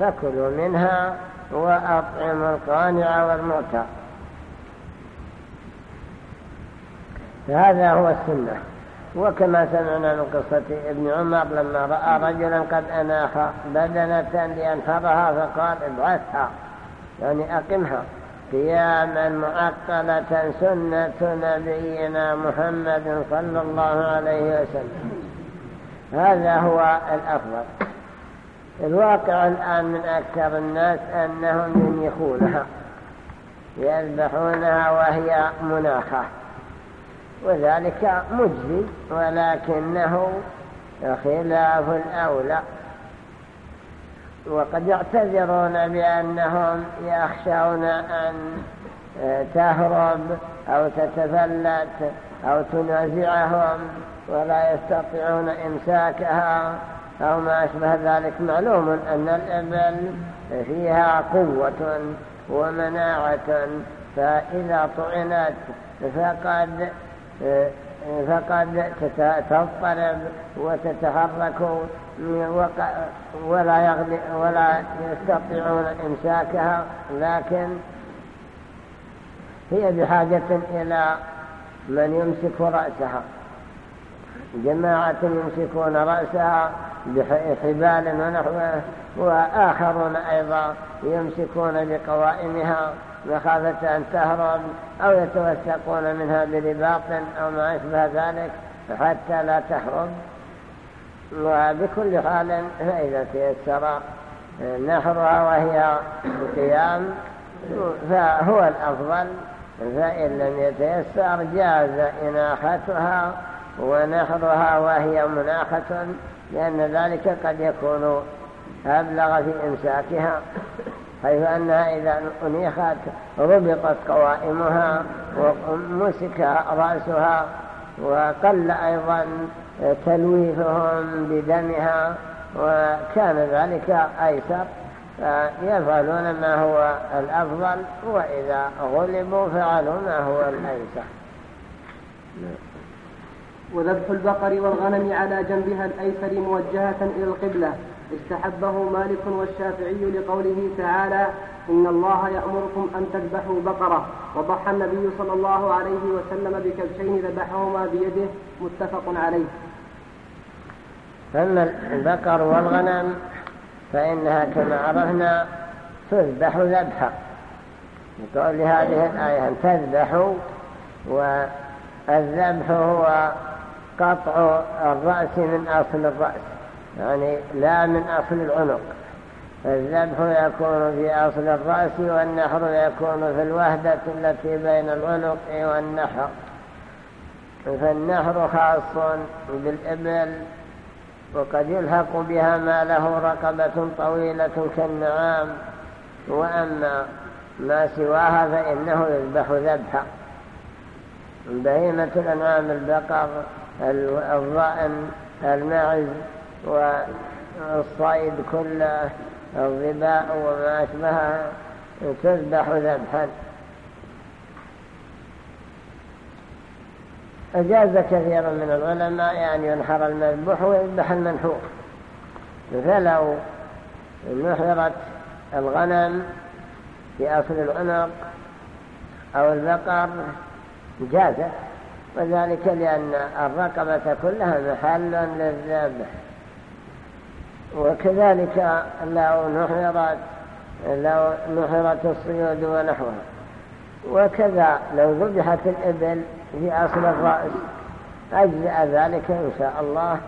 فكلوا منها وأطعموا القانع والمعتر هذا هو السنة. وكما سمعنا من قصة ابن عمر لما رأى رجلا قد أناخ بدنة لينحرها فقال ابعثها يعني أقمها. قياما معقلة سنة نبينا محمد صلى الله عليه وسلم. هذا هو الأفضل. الواقع الآن من أكثر الناس أنهم ينيخونها يذبحونها وهي مناخة وذلك مجزي ولكنه خلاف الأولى. وقد يعتذرون بأنهم يخشون أن تهرب أو تتفلت أو تنازعهم ولا يستطيعون إمساكها أو ما أشبه ذلك. معلوم أن الإبل فيها قوة ومناعة فإذا طعنت فقد فقد تضطرب وتتحرك ولا, يغلي ولا يستطيعون إمساكها لكن هي بحاجة إلى من يمسك رأسها. جماعة يمسكون رأسها بحبال ونحوه وآخرون أيضا يمسكون بقوائمها مخافة أن تهرب أو يتوثقون منها برباط أو ما أشبه ذلك حتى لا تهرب. وبكل حال فإذا تيسر نحرها وهي قيام فهو الأفضل. فإن لم يتيسر جاز إناختها ونحرها وهي مناخة لأن ذلك قد يكون أبلغ في إمساكها حيث أنها إذا أنيخت ربطت قوائمها ومسك رأسها وقل أيضا تلويثهم بدمها وكان ذلك أيسر. فيفعلون ما هو الأفضل وإذا غلبوا فعلوا ما هو الأيسر. وذبح البقر والغنم على جنبها الأيسر موجهة إلى القبلة. استحبه مالك والشافعي لقوله تعالى إن الله يأمركم أن تذبحوا بقرة. وضحى النبي صلى الله عليه وسلم بكبشين ذبحهما بيده متفق عليه. أما البقر والغنم فإنها كما عرفنا تذبح ذبحا. يقول لهذه الآية أن تذبحوا والذبح هو قطع الرأس من أصل الرأس يعني لا من أصل العنق. الذبح يكون في أصل الرأس والنحر يكون في الوهدة التي بين العنق والنحر. فالنحر خاص بالإبل وقد يلحق بها ما له رقبة طويلة كالنعام. وأما ما سواها فإنه يذبح ذبحا. بهيمة الأنعام البقر الضأن المعز والصيد كله الظباء وما أشبهها تذبح ذبحا. أجاز كثير من العلماء أن ينحر المذبوح ويذبح المنحور. فلو نحرت الغنم في أصل العنق أو البقر جازت. وذلك لأن الرقبة كلها محل للذبح. وكذلك لو نحرت لو نحرت الصيود ونحوها. وكذا لو ذبحت الإبل في أصل الرأس. أجزأ ذلك إن شاء الله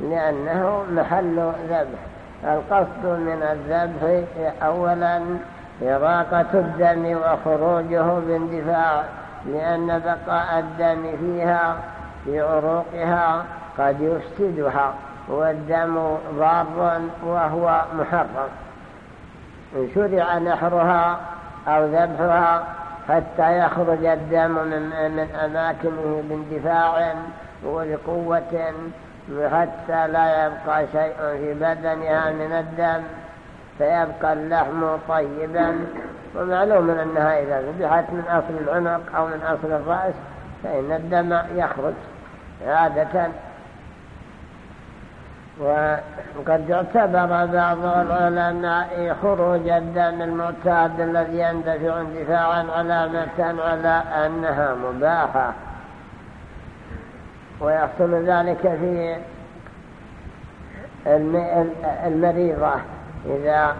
لأنه محل ذبح. القصد من الذبح أولا إراقة الدم وخروجه باندفاع لأن بقاء الدم فيها في عروقها قد يفسدها والدم ضار وهو محرم. إن شرع نحرها أو ذبحها حتى يخرج الدم من, من أماكنه باندفاع وبقوة حتى لا يبقى شيء في بدنها من الدم. فيبقى اللحم طيبا. ومعلوم أنها إذا ذبحت من أصل العنق أو من أصل الرأس فإن الدم يخرج عادة. وقد اعتبر بعض العلماء خروج الدم المعتاد الذي يندفع اندفاعا علامة على أنها مباحة. ويحصل ذلك في المريضة. إذا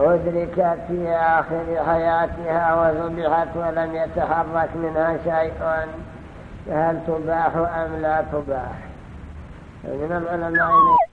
أدركت في آخر حياتها وذبحت ولم يتحرك منها شيء فهل تباح أم لا تباح؟ من العلماء